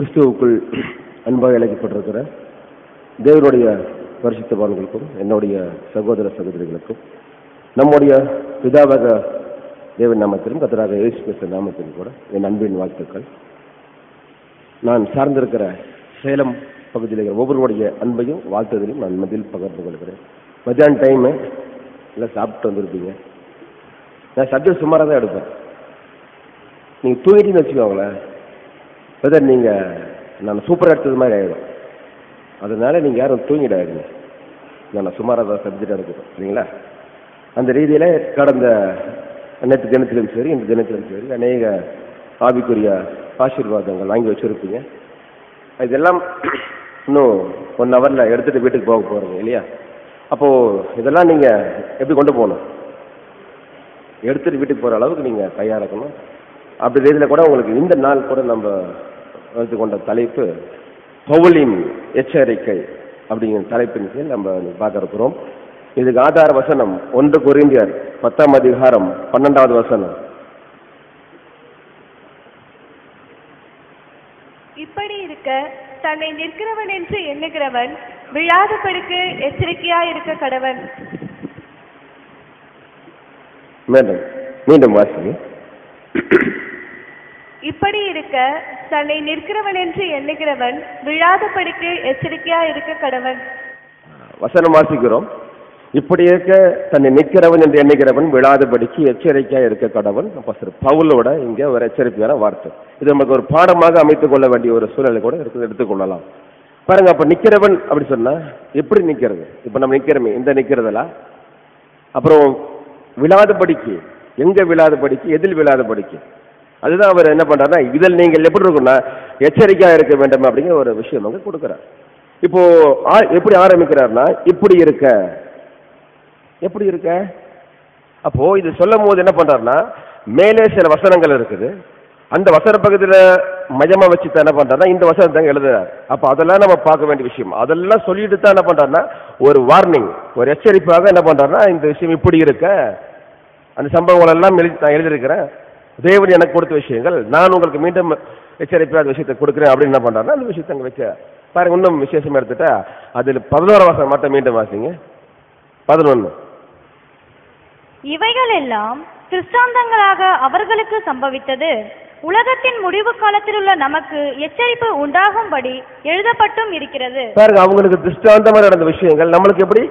கிறிஸ்துவுக்குள் அன்பாக இழைக்கப்பட்டிருக்கிற தேவனுடைய பரிசுத்தவான்களுக்கும் என்னுடைய சகோதர சகோதரிகளுக்கும் நம்முடைய பிதாவக தேவன் நாமத்திலும் கத்தராக இயேசு கிறிஸ்து நாமத்திலும் கூட என் அன்பின் வாழ்த்துக்கள். நான் சார்ந்திருக்கிற சேலம் பகுதியில் இருக்கிற ஒவ்வொருவருடைய அன்பையும் வாழ்த்துதலையும் நான் மதில் பகிர்ந்து கொள்கிறேன். மத்தியான டைமு எல்லாம் சாப்பிட்டு வந்திருப்பீங்க. நான் சப்ஜெக்ட் சுமாராக தான் எடுப்பேன். நீங்கள் தூங்கிட்டீங்கன்னு வச்சுக்கோங்களேன். பிரதர் நீங்கள் நான் சூப்பராக எடுத்தது மாதிரி ஆகிடும் அதனால நீங்கள் யாரும் தூங்கிடாதீங்க. நான் சுமாராக தான் சப்ஜெக்ட் எடுக்கிறோம் சரிங்களா? அந்த ரீதியில் கடந்த நேற்று தினத்திலும் சரி இந்த தினத்திலும் சரி அநேக ஆவிக்குரிய ஆசீர்வாதங்கள் வாங்கி வச்சுருப்பீங்க. இதெல்லாம் இன்னும் ஒன் ஹவரில் எடுத்துகிட்டு வீட்டுக்கு போக போகிறீங்க இல்லையா? அப்போது இதெல்லாம் நீங்கள் எப்படி கொண்டு போகணும்? எடுத்துகிட்டு வீட்டுக்கு போகிற அளவுக்கு நீங்கள் தயாராகணும். இருக்கணும் அப்படி ரீதியில் கூட உங்களுக்கு இந்த நாள் கூட நம்ம எடுத்துக்கொண்ட தலைப்பு பவுலின் எச்சரிக்கை அப்படிங்கிற தலைப்பின் கீழ் நம்ம பார்க்க இருக்கிறோம். இதுக்கு ஆதார வசனம் ஒன்று கொரிந்தியர் பத்தாம் அதிகாரம் பன்னெண்டாவது வசனம். இப்படி இருக்க தன்னை நிற்கிறவன் என்று எண்ணுகிறவன் விழாதபடிக்கு எச்சரிக்கையா இருக்க கடவன். மீண்டும் மீண்டும் வாசிங்க. இப்படி இருக்க தன்னை நிற்கிறவன் என்று எண்ணுகிறவன் விழாதபடிக்கு எச்சரிக்கையா இருக்க கடவன். வசனம் வாசிக்கிறோம். இப்படி இருக்க தன்னை நிற்கிறவன் என்று எண்ணுகிறவன் விழாதபடிக்கு எச்சரிக்கையாக இருக்க கடவன். பசர் பவுலோட இங்கே ஒரு எச்சரிக்கையான வார்த்தை. இது நமக்கு ஒரு பாடமாக அமைத்துக் கொள்ள வேண்டிய ஒரு சூழலை கூட எடுத்து எடுத்துக்கொள்ளலாம் பாருங்க அப்ப நிக்கிறவன் அப்படி சொன்னா எப்படி நிக்கிறது இப்ப நம்ம நிக்கிறோமே இந்த நிக்கிறதுல அப்புறம் விழாதபடிக்கு எங்க விழாதபடிக்கு எதில் விழாதபடிக்கு அதுதான் அவர் என்ன பண்றாருன்னா இதில் நீங்கள் எப்படி இருக்கும்னா எச்சரிக்கையா இருக்க வேண்டும் அப்படிங்கிற ஒரு விஷயம் அங்க கொடுக்குறார். இப்போ ஆ- எப்படி ஆரம்பிக்கிறார்னா இப்படி இருக்க. எப்படி இருக்க? அப்போ இது சொல்லும் போது என்ன பண்றாருன்னா மேலே சில வசனங்கள் இருக்குது. அந்த வசன பகுதியில மையமா வச்சு தான் என்ன பண்றாருன்னா இந்த வசனத்தை அங்க எழுதுறாரு. அப்ப அதெல்லாம் நம்ம பார்க்க வேண்டிய விஷயம். அதெல்லாம் சொல்லிட்டு தான் என்ன பண்றாருன்னா ஒரு வார்னிங் ஒரு எச்சரிப்பாக என்ன பண்றாருன்னா இந்த விஷயம் இப்படி இருக்க. அந்த சம்பவங்கள் எல்லாம் எழுதி நான் எழுதியிருக்கிறேன். தேவன் எனக்கு கொடுத்த விஷயங்கள். நான் உங்களுக்கு மீண்டும் எச்சரிப்பாக அந்த விஷயத்தை கொடுக்குறேன் அப்படின்னு என்ன பண்றாருன்னா அந்த விஷயத்தை அங்க வச்ச பாருங்க இன்னும் விசேஷமா எடுத்துட்டா அதில் பதினோரு வாசம் மட்டும் மீண்டும் வாசிங்க. பதினொன்று இவைகள் எல்லாம் திருஷ்டாந்தங்களாக அவர்களுக்கு சம்பவித்தது. உலகத்தின் முடிவு காலத்தில் உள்ள நமக்கு எச்சரிப்பு உண்டாகும்படி எழுதப்பட்டும் இருக்கிறது. பாருங்க அவங்களுக்கு திருஷ்டாந்தமா நடந்த விஷயங்கள் நம்மளுக்கு எப்படி?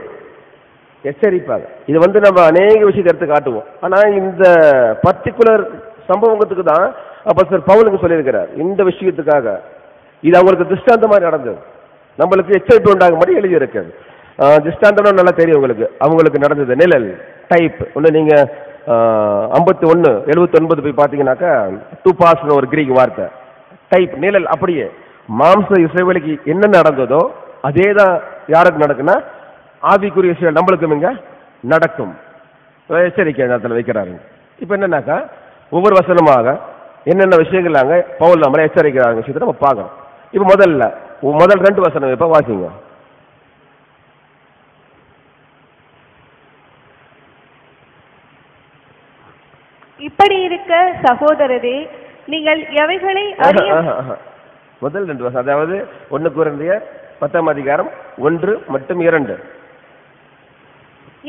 எச்சரிப்பாங்க இது வந்து நம்ம அநேக விஷயத்தை எடுத்து காட்டுவோம். ஆனா இந்த பர்டிகுலர் சம்பவத்துக்கு தான் அப்ப சார் பவுலுக்கு சொல்லியிருக்கிறார். இந்த விஷயத்துக்காக. இது அவங்களுக்கு திருஷ்டாந்த மாதிரி நடந்தது. நம்மளுக்கு எச்சரிப்பு உண்டாக மாதிரி எழுதியிருக்கு திருஷ்டாந்தம் நல்லா தெரியும் உங்களுக்கு. அவங்களுக்கு நடந்தது. நிழல் டைப் ஒன்று நீங்க ஐம்பத்தி ஒன்று எழுபத்தொன்பது போய் பார்த்தீங்கன்னாக்கா டூ பாஸ்னு ஒரு கிரீக் வார்த்தை. டைப் நிழல் அப்படியே. மாம்ச இசைவெளிக்கு என்ன நடந்ததோ அதே தான் யாருக்கு நடக்குன்னா ஆவிக்குரிய விஷயம் நம்மளுக்கும் இங்கே நடக்கும். எச்சரிக்கை நேரத்தில் வைக்கிறாருங்க. இப்போ என்னன்னாக்கா ஒவ்வொரு வசனமாக என்னென்ன விஷயங்கள் அங்கே பவுல் நம்மளை எச்சரிக்கிறாங்க விஷயத்தை நம்ம பார்க்கணும். இப்போ முதல்ல முதல் ரெண்டு வசனம் இப்போ வாசிங்க. இப்படி இருக்க சகோதரரே நீங்கள் எவைகளை. முதல் ரெண்டு வசனம் அதாவது ஒன்று குறைந்திய பத்தாம் அதிகாரம் ஒன்று மற்றும் இரண்டு.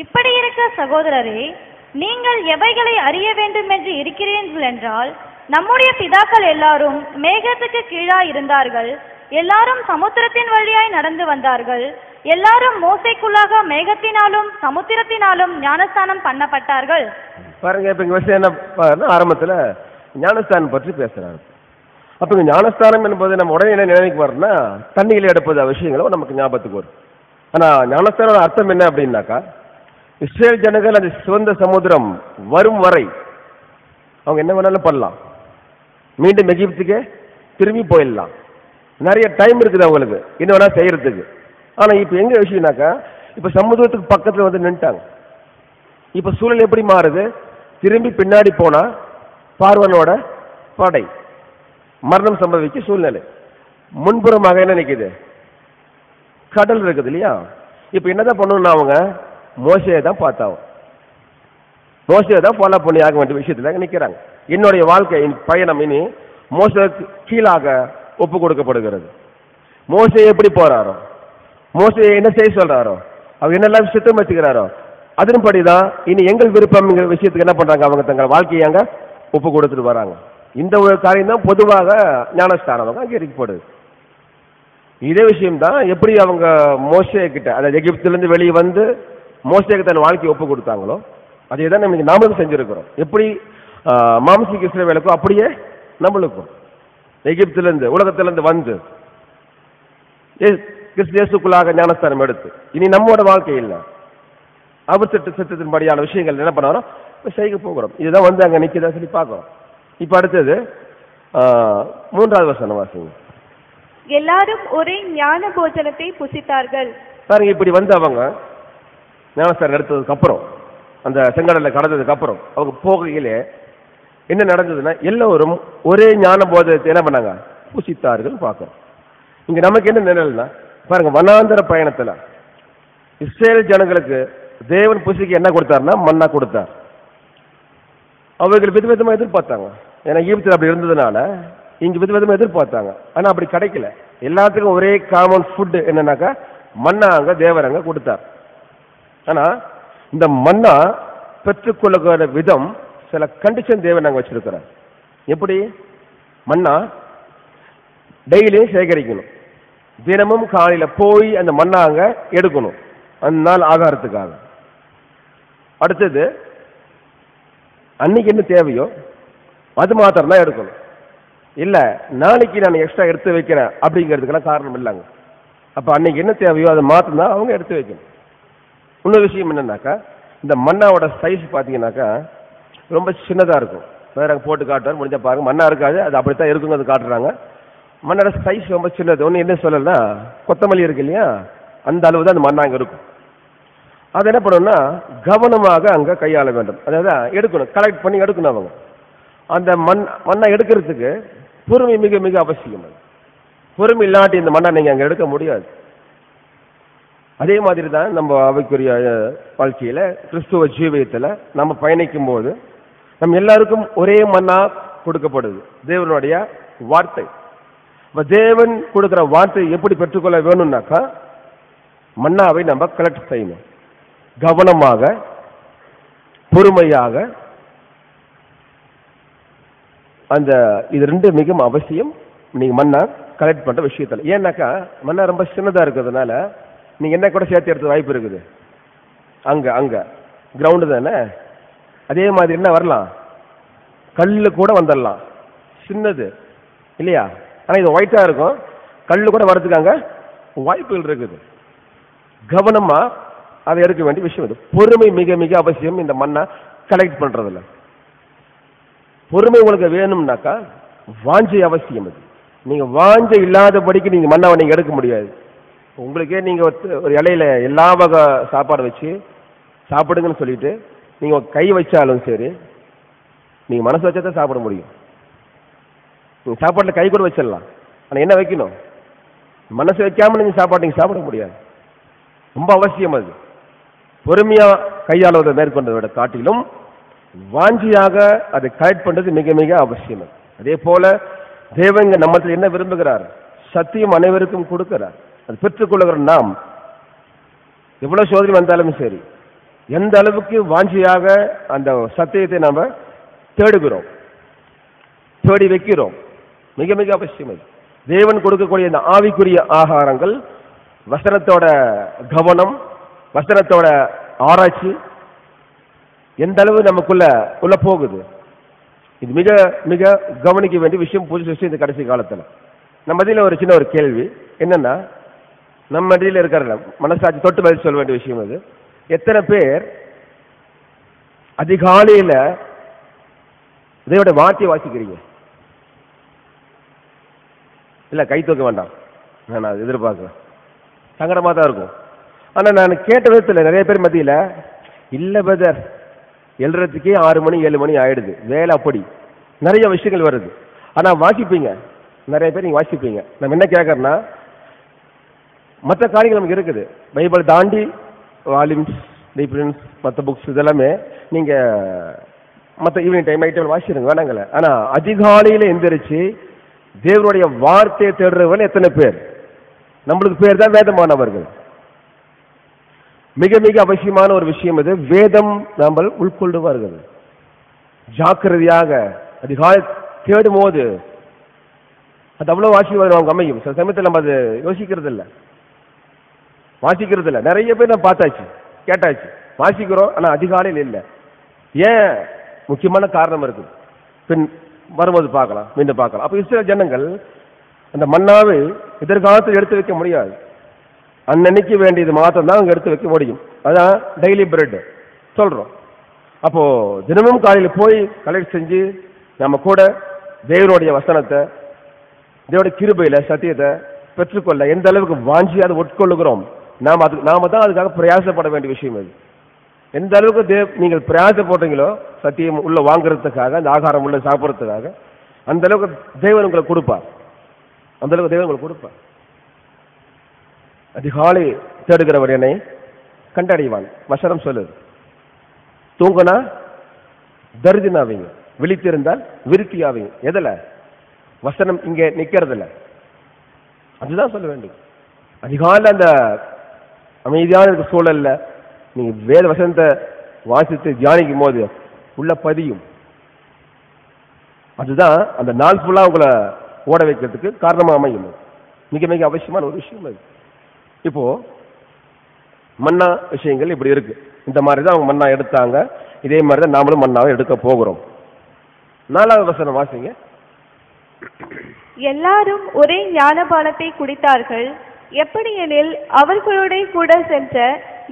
இப்படி இருக்க சகோதரரே நீங்கள் எவைகளை அறிய வேண்டும் என்று இருக்கிறீர்கள் என்றால் நம்முடைய பிதாக்கள் எல்லாரும் மேகத்துக்கு கீழாய் இருந்தார்கள். எல்லாரும் சமுத்திரத்தின் வழியாய் நடந்து வந்தார்கள். எல்லாரும் மோசைக்குள்ளாக மேகத்தினாலும் சமுத்திரத்தினாலும் ஞானஸ்தானம் பண்ணப்பட்டார்கள். பாருங்க இப்ப இங்க விஷயம் என்ன ஆரம்பத்துல ஞானஸ்தானம் பற்றி பேசுறாரு. அப்ப இங்க ஞானஸ்தானம் என்பது நம்ம உடனே என்ன நினைக்க வரணும்னா தண்ணியில் எடுப்பது விஷயங்களும் நமக்கு ஞாபகத்துக்கு வரும். ஆனா ஞானஸ்தானோட அர்த்தம் என்ன அப்படின்னாக்கா இஸ்ரேல் ஜனங்கள் அந்த சிவந்த சமுத்திரம் வரும் வரை அவங்க என்ன வேணாலும் பண்ணலாம். மீண்டும் எகிப்துக்கு திரும்பி போயிடலாம். நிறைய டைம் இருக்குது அவங்களுக்கு. என்ன வேணா செய்யறதுக்கு. ஆனா இப்ப எங்க விஷயம்னாக்கா இப்ப சமுத்திரத்துக்கு பக்கத்துல வந்து நின்ட்டாங்க இப்ப சூழல் எப்படி மாறுது? திரும்பி பின்னாடி போனா பார்வனோட படை. மரணம் சம்பவிக்க சூழ்நிலை. முன்புறமாக என்ன நினைக்குது கடல் இருக்குது இல்லையா? இப்ப என்னதான் பண்ணணும்னா அவங்க மோசையை தான் பார்த்தாவும். மோசையை தான் ஃபாலோ பண்ணி ஆக வேண்டிய விஷயத்துல நிற்கிறாங்க என்னுடைய வாழ்க்கை பயணம் இனி மோசக்கு கீழாக ஒப்பு கொடுக்கப்படுகிறது. மோசை எப்படி போறாரோ? மோசையை என்ன செய்ய சொல்றாரோ? அவர் என்னெல்லாம் சித்தம் வச்சுக்கிறாரோ? அதன்படி தான் இனி எங்கள் விருப்பம்ங்கிற விஷயத்துக்கு என்ன பண்றாங்க? அவங்க தங்கள் வாழ்க்கையை அங்க ஒப்பு கொடுத்துட்டு வராங்க. இந்த ஒரு காரியம் தான் பொதுவாக ஞானஸ்தானம் அவங்க அங்கீகரிக்கப்படுது. இதே விஷயம் தான் எப்படி அவங்க மோசே கிட்ட அதாவது எகிப்திலிருந்து வெளியே வந்து மோசேக்கு தன் வாழ்க்கையை ஒப்பு கொடுத்தாங்களோ அதே தான் நம்ம நாமளும் செஞ்சிருக்கிறோம். எப்படி ஆஹ், மாம்சிக இஸ்ரவேலுக்கோ அப்படியே நம்மளுக்கும். எகிப்திலிருந்து உலகத்திலிருந்து வந்து ஏ- கிறிஸ்து இயேசுக்குள்ளாக ஞானஸ்தானம் எடுத்து இனி நம்மோட வாழ்க்கை இல்லை. அவர் திட்ட சித்தத்தின்படியான விஷயங்கள் என்ன பண்ணாரோ செய்ய போகிறோம். இதுதான் வந்து அங்க நிக்குதா சொல்லி பார்க்கிறோம். இப்ப அடுத்தது மூன்றாவது வசனம் வாசிங்க. எல்லாரும் ஒரே ஞான போஜனத்தை புசித்தார்கள். பாருங்க இப்படி வந்து அவங்க ஞானஸ்தானம் எடுத்ததுக்கு அப்புறம் அந்த செங்கடலை கடந்ததுக்கு அப்புறம் அவங்க போகையிலே என்ன நடந்ததுன்னா எல்லோரும் ஒரே ஞான போதத்தை என்ன பண்ணாங்க? புசித்தார்கள் பார்க்கிறோம். இங்க நமக்கு என்ன நிழல்னா பாருங்க வனாந்தர பயணத்துல இஸ்ரேல் ஜனங்களுக்கு தேவன் புசிக்கு என்ன கொடுத்தாருன்னா மண்ணா கொடுத்தார். அவர்கள் விதவிதமா எதிர்பார்த்தாங்க. ஏன்னா ஈபத்தில் அப்படி இருந்ததுனால இங்க விதவிதமா எதிர்பார்த்தாங்க. ஆனா அப்படி கிடைக்கல. எல்லாத்துக்கும் ஒரே காமன் ஃபுட் என்னன்னாக்கா மன்னா அங்க தேவர் அங்க கொடுத்தார். ஆனா இந்த மன்னா பெற்றுக்கொள்ளுகிற விதம் சில கண்டிஷன் தேவை நாங்கள் வச்சிருக்கிறோம். எப்படி? மண்ணா டெய்லியும் சேகரிக்கணும். தினமும் காலையில போய் அந்த மண்ணை அங்க எடுக்கணும். அந்த நாள் ஆகாரத்துக்காக. அடுத்தது அன்னைக்கு என்ன தேவையோ அது மாத்திரம் தான் எடுக்கணும். இல்ல நாளைக்கு நான் எக்ஸ்ட்ரா எடுத்து வைக்கிறேன் அப்படிங்கிறதுக்கெல்லாம் காரணம் இல்லைங்க. அப்ப அன்னைக்கு என்ன தேவையோ அதை மாத்திரம் தான் அவங்க எடுத்து வைக்கணும். இன்னொரு விஷயம் என்னன்னாக்கா இந்த மண்ணாவோட சைஸ் பார்த்தீங்கன்னாக்கா ரொம்ப சின்னதாக இருக்கும். வேற போட்டு காட்டுவார் முடிஞ்ச பாருங்க. மண்ணா இருக்காது அது அப்படித்தான் இருக்குங்கிறது காட்டுறாங்க. மண்ணோட சைஸ் ரொம்ப சின்னது. ஒன்று என்ன சொல்லலைன்னா கொத்தமல்லி இருக்கு இல்லையா? அந்த அளவு தான் அந்த மண்ணா அங்கே இருக்கும். அது என்ன பண்ணணும்னா கவனமாக அங்கே கையாள வேண்டும். அதாவது எடுக்கணும். கலெக்ட் பண்ணி எடுக்கணும் அவங்க. அந்த மண் மண்ணை எடுக்கிறதுக்கு பொறுமை மிக மிக அவசியம். பொறுமை இல்லாட்டி இந்த மண்ணை நீங்கள் அங்கே எடுக்க முடியாது. அதே மாதிரி தான் நம்ம அவைக்குரிய அஹ், வாழ்க்கையில கிறிஸ்துவ ஜீவியத்துல நம்ம பயணிக்கும் போது நம்ம எல்லாருக்கும் ஒரே மண்ணா கொடுக்கப்படுது. தேவனுடைய வார்த்தை. இப்போ தேவன் கொடுக்கிற வார்த்தை எப்படி பெற்றுக்கொள்ள வேணும்னாக்கா மன்னாவை நம்ம கலெக்ட் செய்யணும். கவனமாக பொறுமையாக அந்த இது ரெண்டு மிகவும் அவசியம். நீங்க மண்ணா கலெக்ட் பண்ற விஷயத்துல. ஏன்னாக்கா மண்ணா ரொம்ப சின்னதா இருக்கிறதுனால நீங்கள் என்ன கூட சேர்த்து எடுத்து வாய்ப்பு இருக்குது. அங்கே அங்கே. கிரவுண்டு தானே? அதே மாதிரி என்ன வரலாம்? கல்லு கூட வந்துடலாம் சின்னது. இல்லையா? ஆனால் இது ஒயிட்டாக இருக்கும். கல் கூட வரதுக்கு அங்கே வாய்ப்புகள் இருக்குது. கவனமாக அதை எடுக்க வேண்டிய விஷயம் இது. பொறுமை மிக மிக அவசியம். இந்த மண்ணை கலெக்ட் பண்ணுறதில்ல பொறுமை உங்களுக்கு வேணும்னாக்கா வாஞ்சை அவசியம் அது நீங்கள் வாஞ்சை இல்லாதபடிக்கு நீங்கள் மண்ணாவை நீங்கள் எடுக்க முடியாது. உங்களுக்கே நீங்க ஒரு இலையில எல்லா வகை சாப்பாடு வச்சு சாப்பிடுங்கன்னு சொல்லிட்டு நீங்க கை வச்சாலும் சரி நீங்க மனசு வச்சா தான் சாப்பிட முடியும். நீங்க சாப்பாட்டில் கை கூட வச்சிடலாம். ஆனால் என்ன வைக்கணும்? மனசு வைக்காம நீங்க சாப்பாடு நீங்க சாப்பிட முடியாது. ரொம்ப அவசியம் அது. பொறுமையா கையாளுவதை மேற்கொண்டதை விட காட்டிலும் வாஞ்சியாக அதை கலெக்ட் பண்றது மிக மிக அவசியம் அதே. போல தேவங்க நம்மத்தில் என்ன விரும்புகிறார்? சத்தியம் அனைவருக்கும் கொடுக்கிறார். அது பெற்றுக்கொள்ளுகிற நாம். எவ்வளவு சோதனை வந்தாலும் சரி. எந்த அளவுக்கு வாஞ்சியாக அந்த சத்தியத்தை நாம தேடுகிறோம். தேடி வைக்கிறோம். மிக மிக அவசியம் அது. தேவன் கொடுக்கக்கூடிய இந்த ஆவிக்குரிய ஆகாரங்கள் வசனத்தோட கவனம் வசனத்தோட ஆராய்ச்சி எந்த அளவு நமக்குள்ள உள்ள போகுது. இது மிக மிக கவனிக்க வேண்டிய விஷயம் புதுசு விஷயம் இந்த கடைசி காலத்தில். நம்ம இதில் ஒரு சின்ன ஒரு கேள்வி. என்னன்னா நம்ம அடியில் இருக்கிற மனசாட்சி தொட்டு பதில் சொல்ல வேண்டிய விஷயம் அது. எத்தனை பேர் அதிகாலையில் இதையோட வார்த்தையை வாசிக்கிறீங்க? இல்லை கை தூக்க வேண்டாம். நான் அது எதிர்பார்க்குறேன் சங்கடமாக தான் இருக்கும். ஆனால் நான் கேட்ட விதத்தில் நிறைய பேர் மத்தியில் இல்லை பிரதர் எழுறதுக்கே ஆறு மணி ஏழு மணி ஆயிடுது. வேலை அப்படி. நிறைய விஷயங்கள் வருது. ஆனால் வாசிப்பீங்க. நிறைய பேர் நீங்கள் வாசிப்பீங்க. நம்ம என்ன கேட்குறேன்னா மற்ற காரியங்கள் நமக்கு இருக்குது. பைபிள் தாண்டி வால்யூம்ஸ் டிஃபரன்ஸ் மற்ற புக்ஸ் இதெல்லாமே நீங்க மற்ற ஈவினிங் டைம் ஐட்டம் வாசிடுங்க வேணாங்கல்ல. ஆனா அதிகாலையில எந்திரிச்சு தேவனுடைய வார்த்தையை தேடுறவர்கள் எத்தனை பேர்? நம்மளுக்கு பேர் தான் வேதமானவர்கள். மிக மிக அவசியமான ஒரு விஷயம் இது. வேதம் நாம் உட்கொள்ளுவார்கள் ஜாக்கிரதையாக அதிகால தேடும் போது அது அவ்வளவு ஆசீர்வாதம் அவங்க அமையும். சில சமயத்தில் நம்ம அது யோசிக்கிறது இல்லை வாசிக்கிறது இல்லை நிறைய பேர் நான் பார்த்தாச்சு கேட்டாச்சு. வாசிக்கிறோம் ஆனால் அதிகாலையில் இல்லை. ஏன் முக்கியமான காரணம் இருக்கு பின் வரும்போது பார்க்கலாம் மீண்டும் பார்க்கலாம். அப்போ இஸ்ரேல் ஜனங்கள் அந்த மன்னாவை எதிர்காலத்தில் எடுத்து வைக்க முடியாது. அன்னன்னைக்கு வேண்டியது மாத்திரம் தான் அங்கே எடுத்து வைக்க முடியும். அதான் டெய்லி பிரெட் சொல்கிறோம் அப்போது தினமும் காலையில் போய் கலெக்ட் செஞ்சு நம்ம கூட தேவனுடைய வசனத்தை தேவனுடைய கிருபையில் சத்தியத்தை பெற்றுக்கொள்ள எந்த அளவுக்கு வாஞ்சி அதை உட்கொள்ளுகிறோம்? நாம் அது நாம தான் அதுக்காக பிரயாசப்பட வேண்டிய விஷயம் அது. எந்த அளவுக்கு தேவ் நீங்கள் பிரயாசப்படுறீங்களோ சத்தியம் உள்ள வாங்குறதுக்காக அந்த ஆகாரம் உள்ள சாப்பிட்றதுக்காக அந்த அளவுக்கு தேவன் உங்களுக்கு கொடுப்பார். அந்த அளவுக்கு தேவன் உங்களுக்கு கொடுப்பார். அதிகாலை தேடுகிறவர் என்னை கண்டடைவான். வசனம் சொல்லுது. தூங்கினா தரிதினாவீங்க விழித்திருந்தால் விருத்தி எதில்? வசனம் இங்கே நிற்கிறதில்ல அதுதான் சொல்ல வேண்டும். அதிகாலை அந்த அமைதியான இருக்க சூழல்ல நீங்க வேத வசனத்தை வாசித்து தியானிக்கும் போது உள்ள பதியும். அதுதான் அந்த நாள் ஃபுல்லா உங்களை ஓட வைக்கிறதுக்கு காரணமா அமையும்? மிக மிக அவசியமான ஒரு விஷயம் அது. இப்போ மன்னா விஷயங்கள் இப்படி இருக்கு. இந்த மாதிரி தான் அவங்க மன்னா எடுத்தாங்க. இதே மாதிரி தான் நாமளும் மன்னாவை எடுக்க போகிறோம். நாலாவது வசனம் வாசிங்க. எல்லாரும் ஒரே ஞானபானத்தை குடித்தார்கள். எப்படியெனில் அவர்களோட கூட சென்ற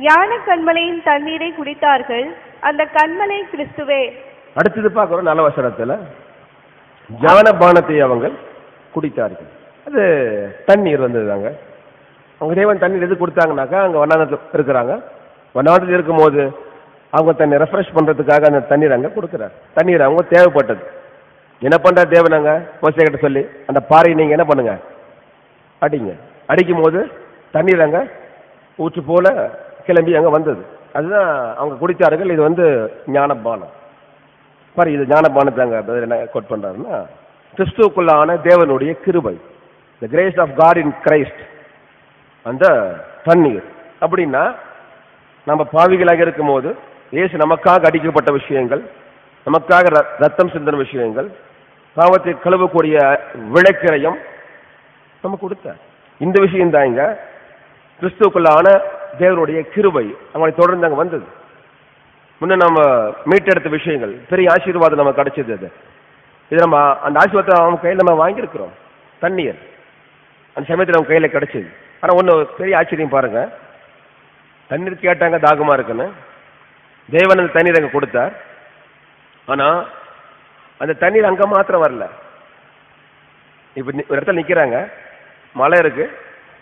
யான கண்மலையின் தண்ணீரை குடித்தார்கள் அந்த கண்மலை கிறிஸ்துவே. அடுத்தது பார்க்குறோம் நல்ல வசனத்துல. ஞானபானத்தை அவங்க குடித்தார்கள். அது தண்ணீர் வந்ததுதாங்க. அவங்க தேவன் தண்ணீர் எது கொடுத்தாங்கனாக்கா அங்கே வண்ணாந்தத்தில் இருக்கிறாங்க. வண்ணாந்தத்தில் இருக்கும்போது அவங்க தன்னை ரெஃப்ரெஷ் பண்ணுறதுக்காக அந்த தண்ணீர் அங்கே கொடுக்குறாரு. தண்ணீர் அவங்க தேவைப்பட்டது. என்ன பண்ணுறார் தேவனாங்க அங்கே? கிட்ட சொல்லி அந்த பாறையை நீங்கள் என்ன பண்ணுங்க? அடிங்க. அடிக்கும் போது தண்ணீர் அங்கே ஊற்று போல கிளம்பி அங்கே வந்தது. அதுதான் அவங்க குடித்தார்கள். இது வந்து ஞானபானம் பாரு இது ஞானபானத்தை அங்கே பதில் என்ன கோட் பண்ணுறாருன்னா கிறிஸ்துவுக்குள்ளான தேவனுடைய கிருபை the grace of God in Christ அந்த தண்ணீர். அப்படின்னா நம்ம பாவிகளாக இருக்கும்போது ஏசு நமக்காக அடிக்கப்பட்ட விஷயங்கள் நமக்காக ரத்தம் சிந்தின விஷயங்கள் பாவத்தை கழுவக்கூடிய விளக்கிரையும் நம்ம கொடுத்தார். இந்த விஷயம் தான் இங்க கிறிஸ்துக்குள்ளான தேவனுடைய கிருபை. அவங்களை தொடர்ந்து அங்க வந்தது. முன்ன நம்ம மீட்டெடுத்த விஷயங்கள் பெரிய ஆசீர்வாதம் நம்ம கிடைச்சது அது. இது நம்ம அந்த ஆசீர்வாதத்தை அவங்க கையில் நம்ம வாங்கியிருக்கிறோம். தண்ணீர். அந்த சமயத்தில் அவங்க கையில் கிடைச்சது. ஆனால் ஒன்று பெரிய ஆச்சரியம் பாருங்க. தண்ணீர் கேட்டாங்க தாகமா இருக்குன்னு. தேவன் அந்த தண்ணீர் அங்கே கொடுத்தார். ஆனா அந்த தண்ணீர் அங்க மாத்திரம் வரல. இப்ப ஒரு இடத்துல நிக்கிறாங்க. மழை இருக்கு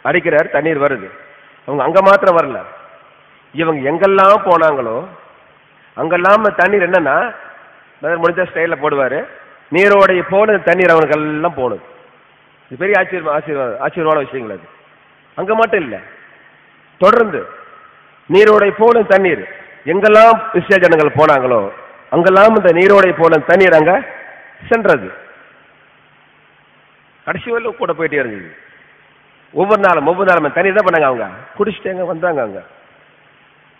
அடிக்கிறார் தண்ணீர் வருது. அவங்க அங்க மாத்திரம் வரல. இவங்க எங்கெல்லாம் போனாங்களோ அங்கெல்லாம் தண்ணீர் என்னன்னா முடிஞ்ச ஸ்டைல போடுவாரு. நீரோடைய போன தண்ணீர் அவனுக்கு எல்லாம் போனது. இது பெரிய ஆச்சரியம் ஆசீர்வாதம் ஆச்சரியமான விஷயங்கள் அது. அங்க மட்டும் இல்லை. தொடர்ந்து நீரோடை போல தண்ணீர் எங்கெல்லாம் இஸ்ரேல் ஜனங்கள் போனாங்களோ அங்கெல்லாம் இந்த நீரோடை போல தண்ணீர் அங்க சென்றது. கடைசி வரலும் கூட போயிட்டே இருந்தது. ஒவ்வொரு நாளும் ஒவ்வொரு நாளும் தண்ணி தான் பண்ணாங்க அவங்க? குடிச்சிட்டேங்க வந்தாங்க அவங்க?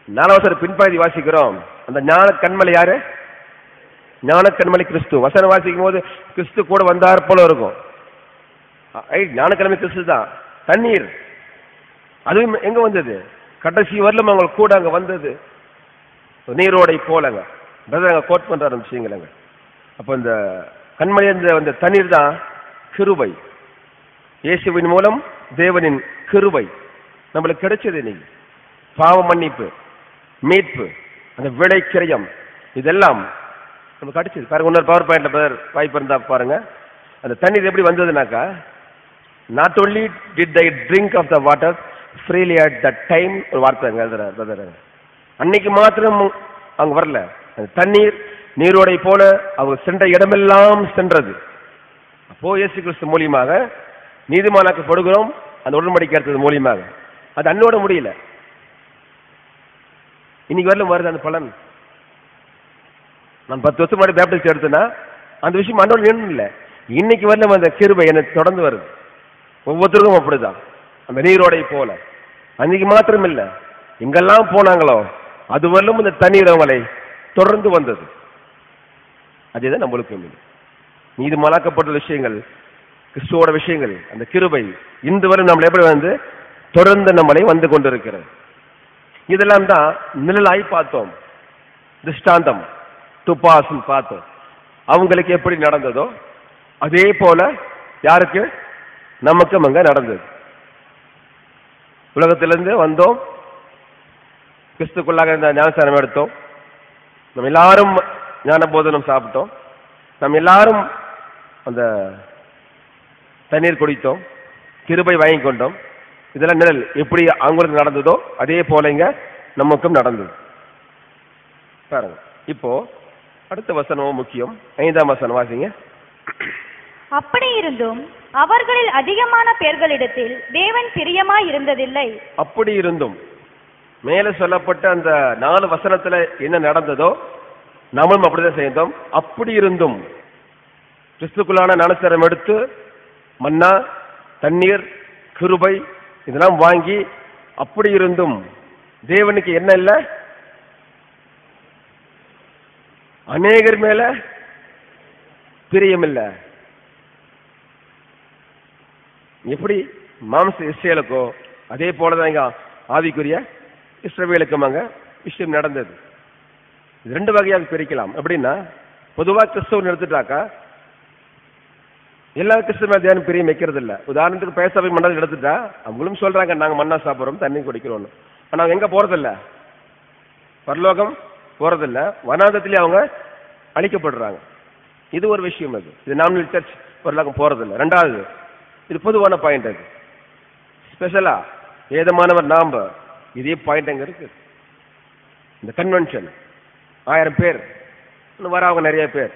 நாலாவசர பின்பகுதி வாசிக்கிறோம். அந்த ஞான கண்மலை யாரு? ஞான கண்மலை கிறிஸ்து. வசனம் வாசிக்கும் போது கிறிஸ்து கூட வந்தார் போல இருக்கும். ஞானக்கிழமை கிறிஸ்து தான். தண்ணீர். அதுவும் எங்க வந்தது? கடைசி வரலும் அவங்க கூட அங்க வந்தது. நீரோடை போலங்க. பிரதர் அங்க கோட் பண்ற ஆரம்பிச்சிங்களங்க அப்போ இந்த கண்மலை இந்த அந்த தண்ணீர் தான் கிருபை. இயேசுவின் மூலம் தேவனின் கிருவை நம்மளுக்கு கிடைச்சது நீ. பாவ மன்னிப்பு மீட்பு அந்த விடை கிரயம் இதெல்லாம் நமக்கு கிடைச்சது. பாருங்க இன்னொரு பவர் பாயிண்ட்ல பிரதர் வாய்ப்பு இருந்தா பாருங்க. அந்த தண்ணீர் எப்படி வந்ததுனாக்கா not only did they drink of the water freely at the time ஒரு வார்த்தை எழுதுறாரு பிரதர் அன்னைக்கு மாத்திரம் அவங்க வரல. அந்த தண்ணீர் நீரோடை போல அவங்க சென்ற இடமெல்லாம் சென்றது. அப்போ இயேசு கிறிஸ்து மூலியமாக நீதிமானாக்கப்படுகிறோம் அந்த உடன்படிக்கை எடுத்தது மூலியமாக. அது அன்னோட முடியல. இன்னைக்கு வரலும் வருது அந்த பலன். நான் பத்து வருஷம் முன்னாடி பேப்டிஸ்ட் எடுத்தேன்னா அந்த விஷயம் அன்னோட வேணும் இல்லை இன்னைக்கு வரலும் அந்த கிருபை எனக்கு தொடர்ந்து வருது. ஒவ்வொருத்தருக்கும் அப்படிதான். அந்த நீரோடை போல. அன்னைக்கு மாத்திரம் இல்லை எங்கெல்லாம் போனாங்களோ அது வரலும் இந்த தண்ணீர் அவங்களை தொடர்ந்து வந்தது. அதேதான் நம்மளுக்கு இல்லை. நீதி மலாக்கப்பட்ட விஷயங்கள் கிறிஸ்துவோட விஷயங்கள் அந்த கிருபை இன்று வரை நம்மளை எப்படி வந்து தொடர்ந்து நம்மளை வந்து கொண்டிருக்கிறது. இதெல்லாம் தான் நிழலாய் பார்த்தோம். திருஷ்டாந்தம் துப்பாசம் பார்த்தோம். அவங்களுக்கு எப்படி நடந்ததோ அதே போல யாருக்கு? நமக்கும் அங்க நடந்தது. உலகத்திலிருந்து வந்தோம். கிறிஸ்துக்குள்ளாக இந்த ஞானஸ்தானம் எடுத்தோம். நம்ம எல்லாரும் ஞான போதனம் சாப்பிட்டோம். நம்ம எல்லாரும் அந்த தண்ணீர் குடித்தோம் கிருபை வாங்கி கொண்டோம். இதெல்லாம் நிழல். எப்படி அவங்களுக்கு நடந்ததோ அதே போல இங்க நமக்கும் நடந்தது. பாருங்க. இப்போ அடுத்த வசனமும் முக்கியம். ஐந்தாம் வசனம் வாசிங்க. அப்படி இருந்தும் அவர்களில் அதிகமான பேர்களிடத்தில் தேவன் பிரியமாய் இருந்ததில்லை. அப்படி இருந்தும் மேலே சொல்லப்பட்ட அந்த நாலு வசனத்துல என்ன நடந்ததோ நாமும் அப்படிதான் செய்தோம். அப்படி இருந்தும் கிறிஸ்துக்குள்ளான ஞானஸ்தானம் எடுத்து மன்னா தண்ணீர் கிருபை இதெல்லாம் வாங்கி அப்படி இருந்தும் தேவனுக்கு என்ன இல்லை? அநேகர் மேல பிரியமில்லை. எப்படி? மாம்ச இஸ்ரேலுக்கோ அதே போலதான் இங்க ஆவிக்குரிய இஸ்ரவேலுக்கும் அங்க விஷயம் நடந்தது. ரெண்டு வகையாக பிரிக்கலாம். எப்படின்னா பொதுவா கிறிஸ்தவன் எடுத்துட்டாக்கா எல்லா கிறிஸ்தவ தியானம் பிரியம் வைக்கிறது இல்ல உதாரணத்துக்கு பேசவை மண்டலம் எடுத்துட்டா அவங்களும் சொல்றாங்க நாங்க மண்ணா சாப்பிட்றோம் தண்ணி குடிக்கிறோம்னு. ஆனா அவங்க எங்க போறதில்ல? பரலோகம் போறதில்ல. வனாந்தத்திலே அவங்க அழிக்கப்படுறாங்க. இது ஒரு விஷயம் அது. இது நாமினல் சர்ச் பரலோகம் போறதில்ல. ரெண்டாவது இது பொதுவான பாயிண்ட் அது. ஸ்பெஷலா ஏதமானவர் நாம்ப இதே பாயிண்ட் அங்க இருக்கு. இந்த கன்வென்ஷன் ஆயிரம் பேர். இன்னும் வரவங்க நிறைய பேர்.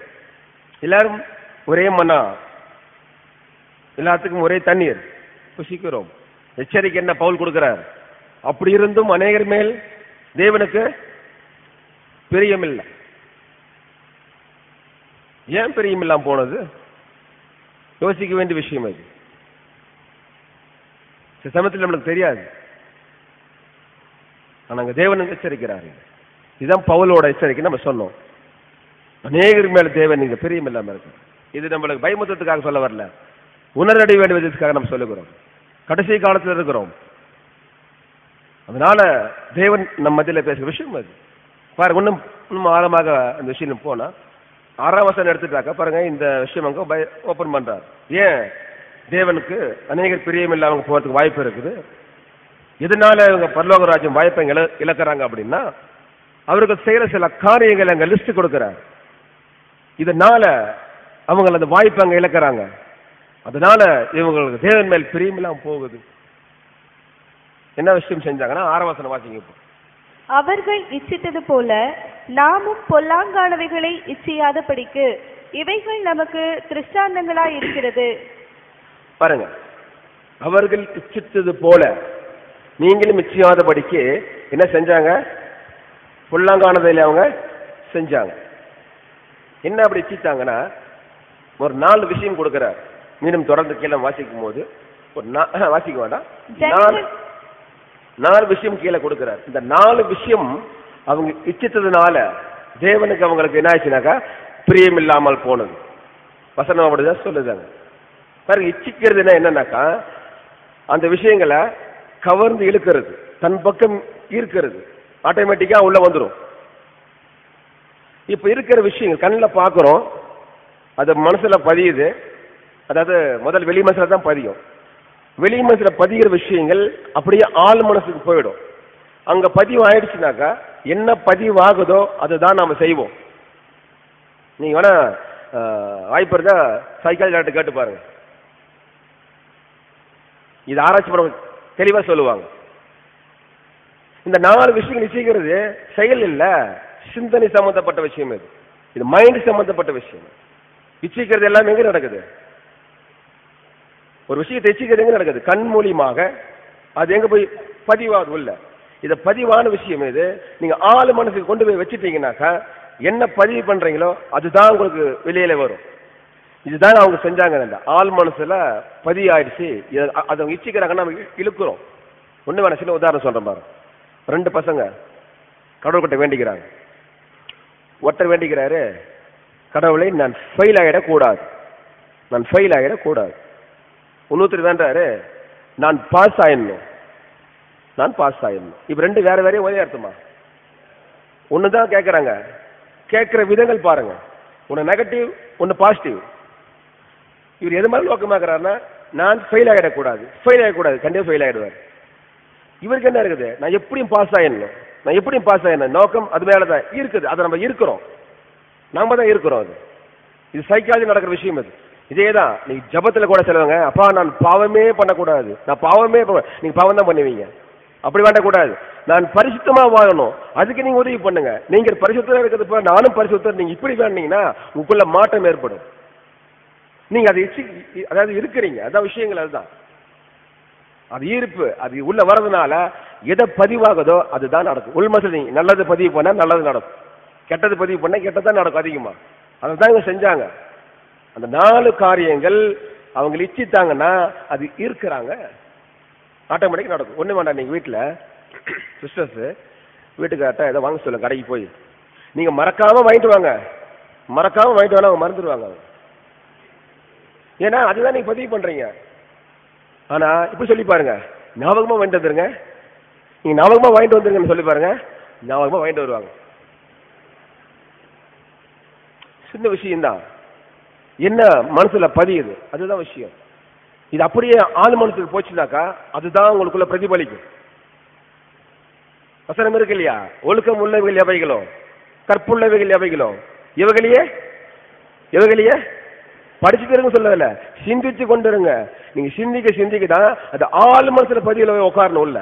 எல்லாரும் ஒரே மனா எல்லாத்துக்கும் ஒரே தண்ணீர். புசிக்கிறோம் எச்சரிக்கை என்ன பவுல் கொடுக்கிறார்? அப்படி இருந்தும் அநேகர் மேல் தேவனுக்கு பிரியமில்லை. ஏன் பிரியமில்லாம போனது? யோசிக்க வேண்டிய விஷயம் அது. சில சமயத்தில் நம்மளுக்கு தெரியாது. ஆனா அங்க தேவன் எச்சரிக்கிறாரு? இதுதான் பவுலோட எச்சரிக்கை நம்ம சொன்னோம். அநேகர் மேல தேவன் நீங்க பிரியம் இல்லாம இருக்கு இது நம்மளுக்கு பயமுத்தத்துக்காக சொல்ல வரல. உணரடி வேண்டுவதற்காக நம்ம சொல்லுகிறோம். கடைசி காலத்துல இருக்கிறோம். அதனால தேவன் நம்ம மத்தியில் பேசுற விஷயம் அது. பாருங்க இன்னும் இன்னும் ஆழமாக அந்த விஷயம் போனா ஆறாம் வசனம் எடுத்துட்டாக்க பாருங்க இந்த விஷயம் அங்க ஓபன் பண்றார். ஏன்? தேவனுக்கு அநேகர் பிரியம் இல்லாம போறதுக்கு வாய்ப்பு இருக்குது. இதனால இவங்க பரலோக ராஜ்யம் வாய்ப்பை இழ இழக்கிறாங்க அப்படின்னா அவருக்கு செய்யற சில காரியங்களை அங்க லிஸ்ட் கொடுக்கிறார். இதனால அவங்க அந்த வாய்ப்பை அங்க இழக்கிறாங்க. அதனால இவங்களுக்கு தேவன் மேல் பிரியம் இல்லாம போகுது. என்ன விஷயம் செஞ்சாங்கன்னா ஆறாம் வசனம் வாசிங்க இப்போ. அவர்கள் இச்சித்தது போல நாமும் பொல்லாங்கானவைகளை இச்சியாதபடிக்கு இவைகள் நமக்கு திருஷ்டாந்தங்களாய் இருக்கிறது. பாருங்க. அவர்கள் இச்சித்தது போல நீங்களும் இச்சியாதபடிக்கு என்ன செஞ்சாங்க? புல்லாங்கானதில் அவங்க செஞ்சாங்க. என்ன அப்படி இச்சித்தாங்கன்னா ஒரு நாலு விஷயம் கொடுக்கிறார். மீண்டும் தொடர்ந்து கீழே வாசிக்கும் போது வாசிக்க வேண்டாம். நாலு நாலு விஷயம் கீழே கொடுக்கிறார். இந்த நாலு விஷயம் அவங்க இச்சித்ததுனால தேவனுக்கு அவங்களுக்கு என்ன ஆச்சுனாக்கா பிரியம் இல்லாமல் போனது. வசனம் அப்படிதான் சொல்லுதாங்க. பாருங்க இச்சிக்கிறதுனா என்னன்னாக்கா அந்த விஷயங்களை கவர்ந்து இழுக்கிறது தன் பக்கம் ஈர்க்கிறது. ஆட்டோமேட்டிக்கா உள்ள வந்துடும் இப்ப இருக்கிற விஷயங்கள் கண்ணில் பார்க்குறோம் அது மனசுல பதியுது அதாவது முதல் வெளி மனசுல தான் பதியும். வெளி மனசுல பதிகிற விஷயங்கள் அப்படியே ஆள் மனசுக்கு போயிடும். அங்க பதிவு ஆயிடுச்சுனாக்கா என்ன பதிவாகுதோ அதுதான் நாம செய்வோம். நீங்க வேணா வாய்ப்பு இருந்தா சைக்காலஜி டாக்டர் கேட்டு பாருங்க. இது ஆராய்ச்சி பண்ண தெளிவா சொல்லுவாங்க. இந்த நாலு விஷயங்கள் நிச்சயிக்கிறது செயல் இல்ல சிந்தனை சம்பந்தப்பட்ட விஷயம் இது. இது மைண்ட் சம்பந்தப்பட்ட விஷயம். நிச்சயிக்கிறது எல்லாமே எங்க நடக்குது? ஒரு விஷயத்தை இச்சிக்கிறது எங்க நடக்குது. கண் மூலியமாக அது எங்க போய் பதிவாகுது உள்ள. இத பதிவான விஷயம் இது நீங்க ஆளு மனசுக்கு கொண்டு போய் வச்சுட்டீங்கன்னாக்கா என்ன பதிவு பண்றீங்களோ அதுதான் உங்களுக்கு வெளியில வரும். இதுதான் அவங்க செஞ்சாங்க ஆள் மனசுல பதிவாயிடுச்சு. இத- அதை அவங்க இச்சிக்கிறாங்கன்னா நம்ம இழுக்கிறோம். ஒண்ணு வேணாம் சின்ன உதாரணம் சொல்ற பாரு. ரெண்டு பசங்க கடவுள்கிட்ட வேண்டிக்கிறாங்க. ஒருத்தர் வேண்டிக்கிறாரு கடவுளை நான் ஃபெயில் ஆகிடக்கூடாது நான் ஃபெயில் ஆகிடக்கூடாது இன்னொருத்தர் வேண்டாரு நான் பாஸ் ஆயிடணும் நான் பாஸ் ஆயிடணும் இப்போ ரெண்டு வேற வேறே ஒரே அர்த்தமா? ஒன்று தான் கேட்குறாங்க கேட்குற விதங்கள் பாருங்க. ஒன்று நெகட்டிவ் ஒன்று பாசிட்டிவ் இவர் எது மாதிரி நோக்கமாக்குறாருன்னா நான் ஃபெயில் ஆகிடக்கூடாது ஃபெயில் ஆகிடக்கூடாது கண்டிப்பாக ஃபெயில் ஆகிடுவார் இவருக்கு என்ன இருக்குது? நான் எப்படியும் பாஸ் ஆகிடணும் நான் எப்படியும் பாஸ் ஆகிடணும் நோக்கம் அது மேலே தான் இருக்குது. அதை நம்ம இருக்கிறோம். நம்ம தான் இருக்கிறோம் அது. இது சைக்காலஜி நடக்கிற விஷயம் அது. இதே தான் நீங்க ஜபத்துல கூட சொல்லுவாங்க அப்பா நான் பாவமே பண்ணக்கூடாது. நான் பாவமே நீங்க பாவம் தான் பண்ணுவீங்க. அப்படி வேண்டக்கூடாது. நான் பரிசுத்தமா வாழணும். அதுக்கு நீங்க உதவி பண்ணுங்க. நீங்க பரிசுத்தம் இருக்கிறது போல நானும் பரிசுத்தம் நீங்க இப்படி வேணீங்கன்னா உங்களுக்குள்ள மாற்றம் ஏற்படும். நீங்க அதை அதாவது இருக்கிறீங்க. அதான் விஷயங்கள் அதுதான். அது ஈர்ப்பு. அது உள்ள வர்றதுனால எதை பதிவாகுதோ அதுதான் நடக்கும். உள் மனசுல நல்லது பதிவு பண்ணா நல்லது நடக்கும். கெட்டது பதிவு பண்ணா கெட்டதான் நடக்கும் அதிகமா. அதை தான் இவங்க செஞ்சாங்க. அந்த நாலு காரியங்கள் அவங்க இச்சித்தாங்கன்னா அது ஈர்க்கிறாங்க ஆட்டோமேட்டிக் நடக்கும். ஒண்ணு வேண்டாம் நீங்க வீட்டுல சிஸ்டர்ஸ் வீட்டுக்கார்ட்ட ஏதோ வாங்க சொல்லுங்க கடைக்கு போய். நீங்க மறக்காம வாங்கிட்டு வாங்க. மறக்காம வாங்கிட்டு வாங்க அவங்க மறந்துடுவாங்க அவங்க. ஏன்னா அதுதான் நீங்க பதிவு பண்றீங்க. ஆனா இப்படி சொல்லி பாருங்க. ஞாபகமா வாங்கிட்டு வந்துருங்க. நீங்க ஞாபகமா வாங்கிட்டு வந்துருங்கன்னு சொல்லி பாருங்க. ஞாபகமா வாங்கிட்டு வருவாங்க. சின்ன விஷயம்தான். என்ன மனசுல பதியுது? அதுதான் விஷயம். இது அப்படியே ஆள் மனசுக்கு போச்சுனாக்கா அதுதான் உங்களுக்குள்ள பிரதிபலிக்கும். வசனம் இருக்கு இல்லையா? ஒழுக்கம் உள்ளவைகள் எவைகளோ? கற்புள்ளவைகள் எவைகளோ? இவைகளையே இவைகளையே படிச்சுட்டு இருங்க சொல்லல சிந்திச்சு கொண்டு இருங்க. நீங்க சிந்திக்க சிந்திக்க தான் அது ஆள் மனசுல பதியில உட்காரணும் இல்ல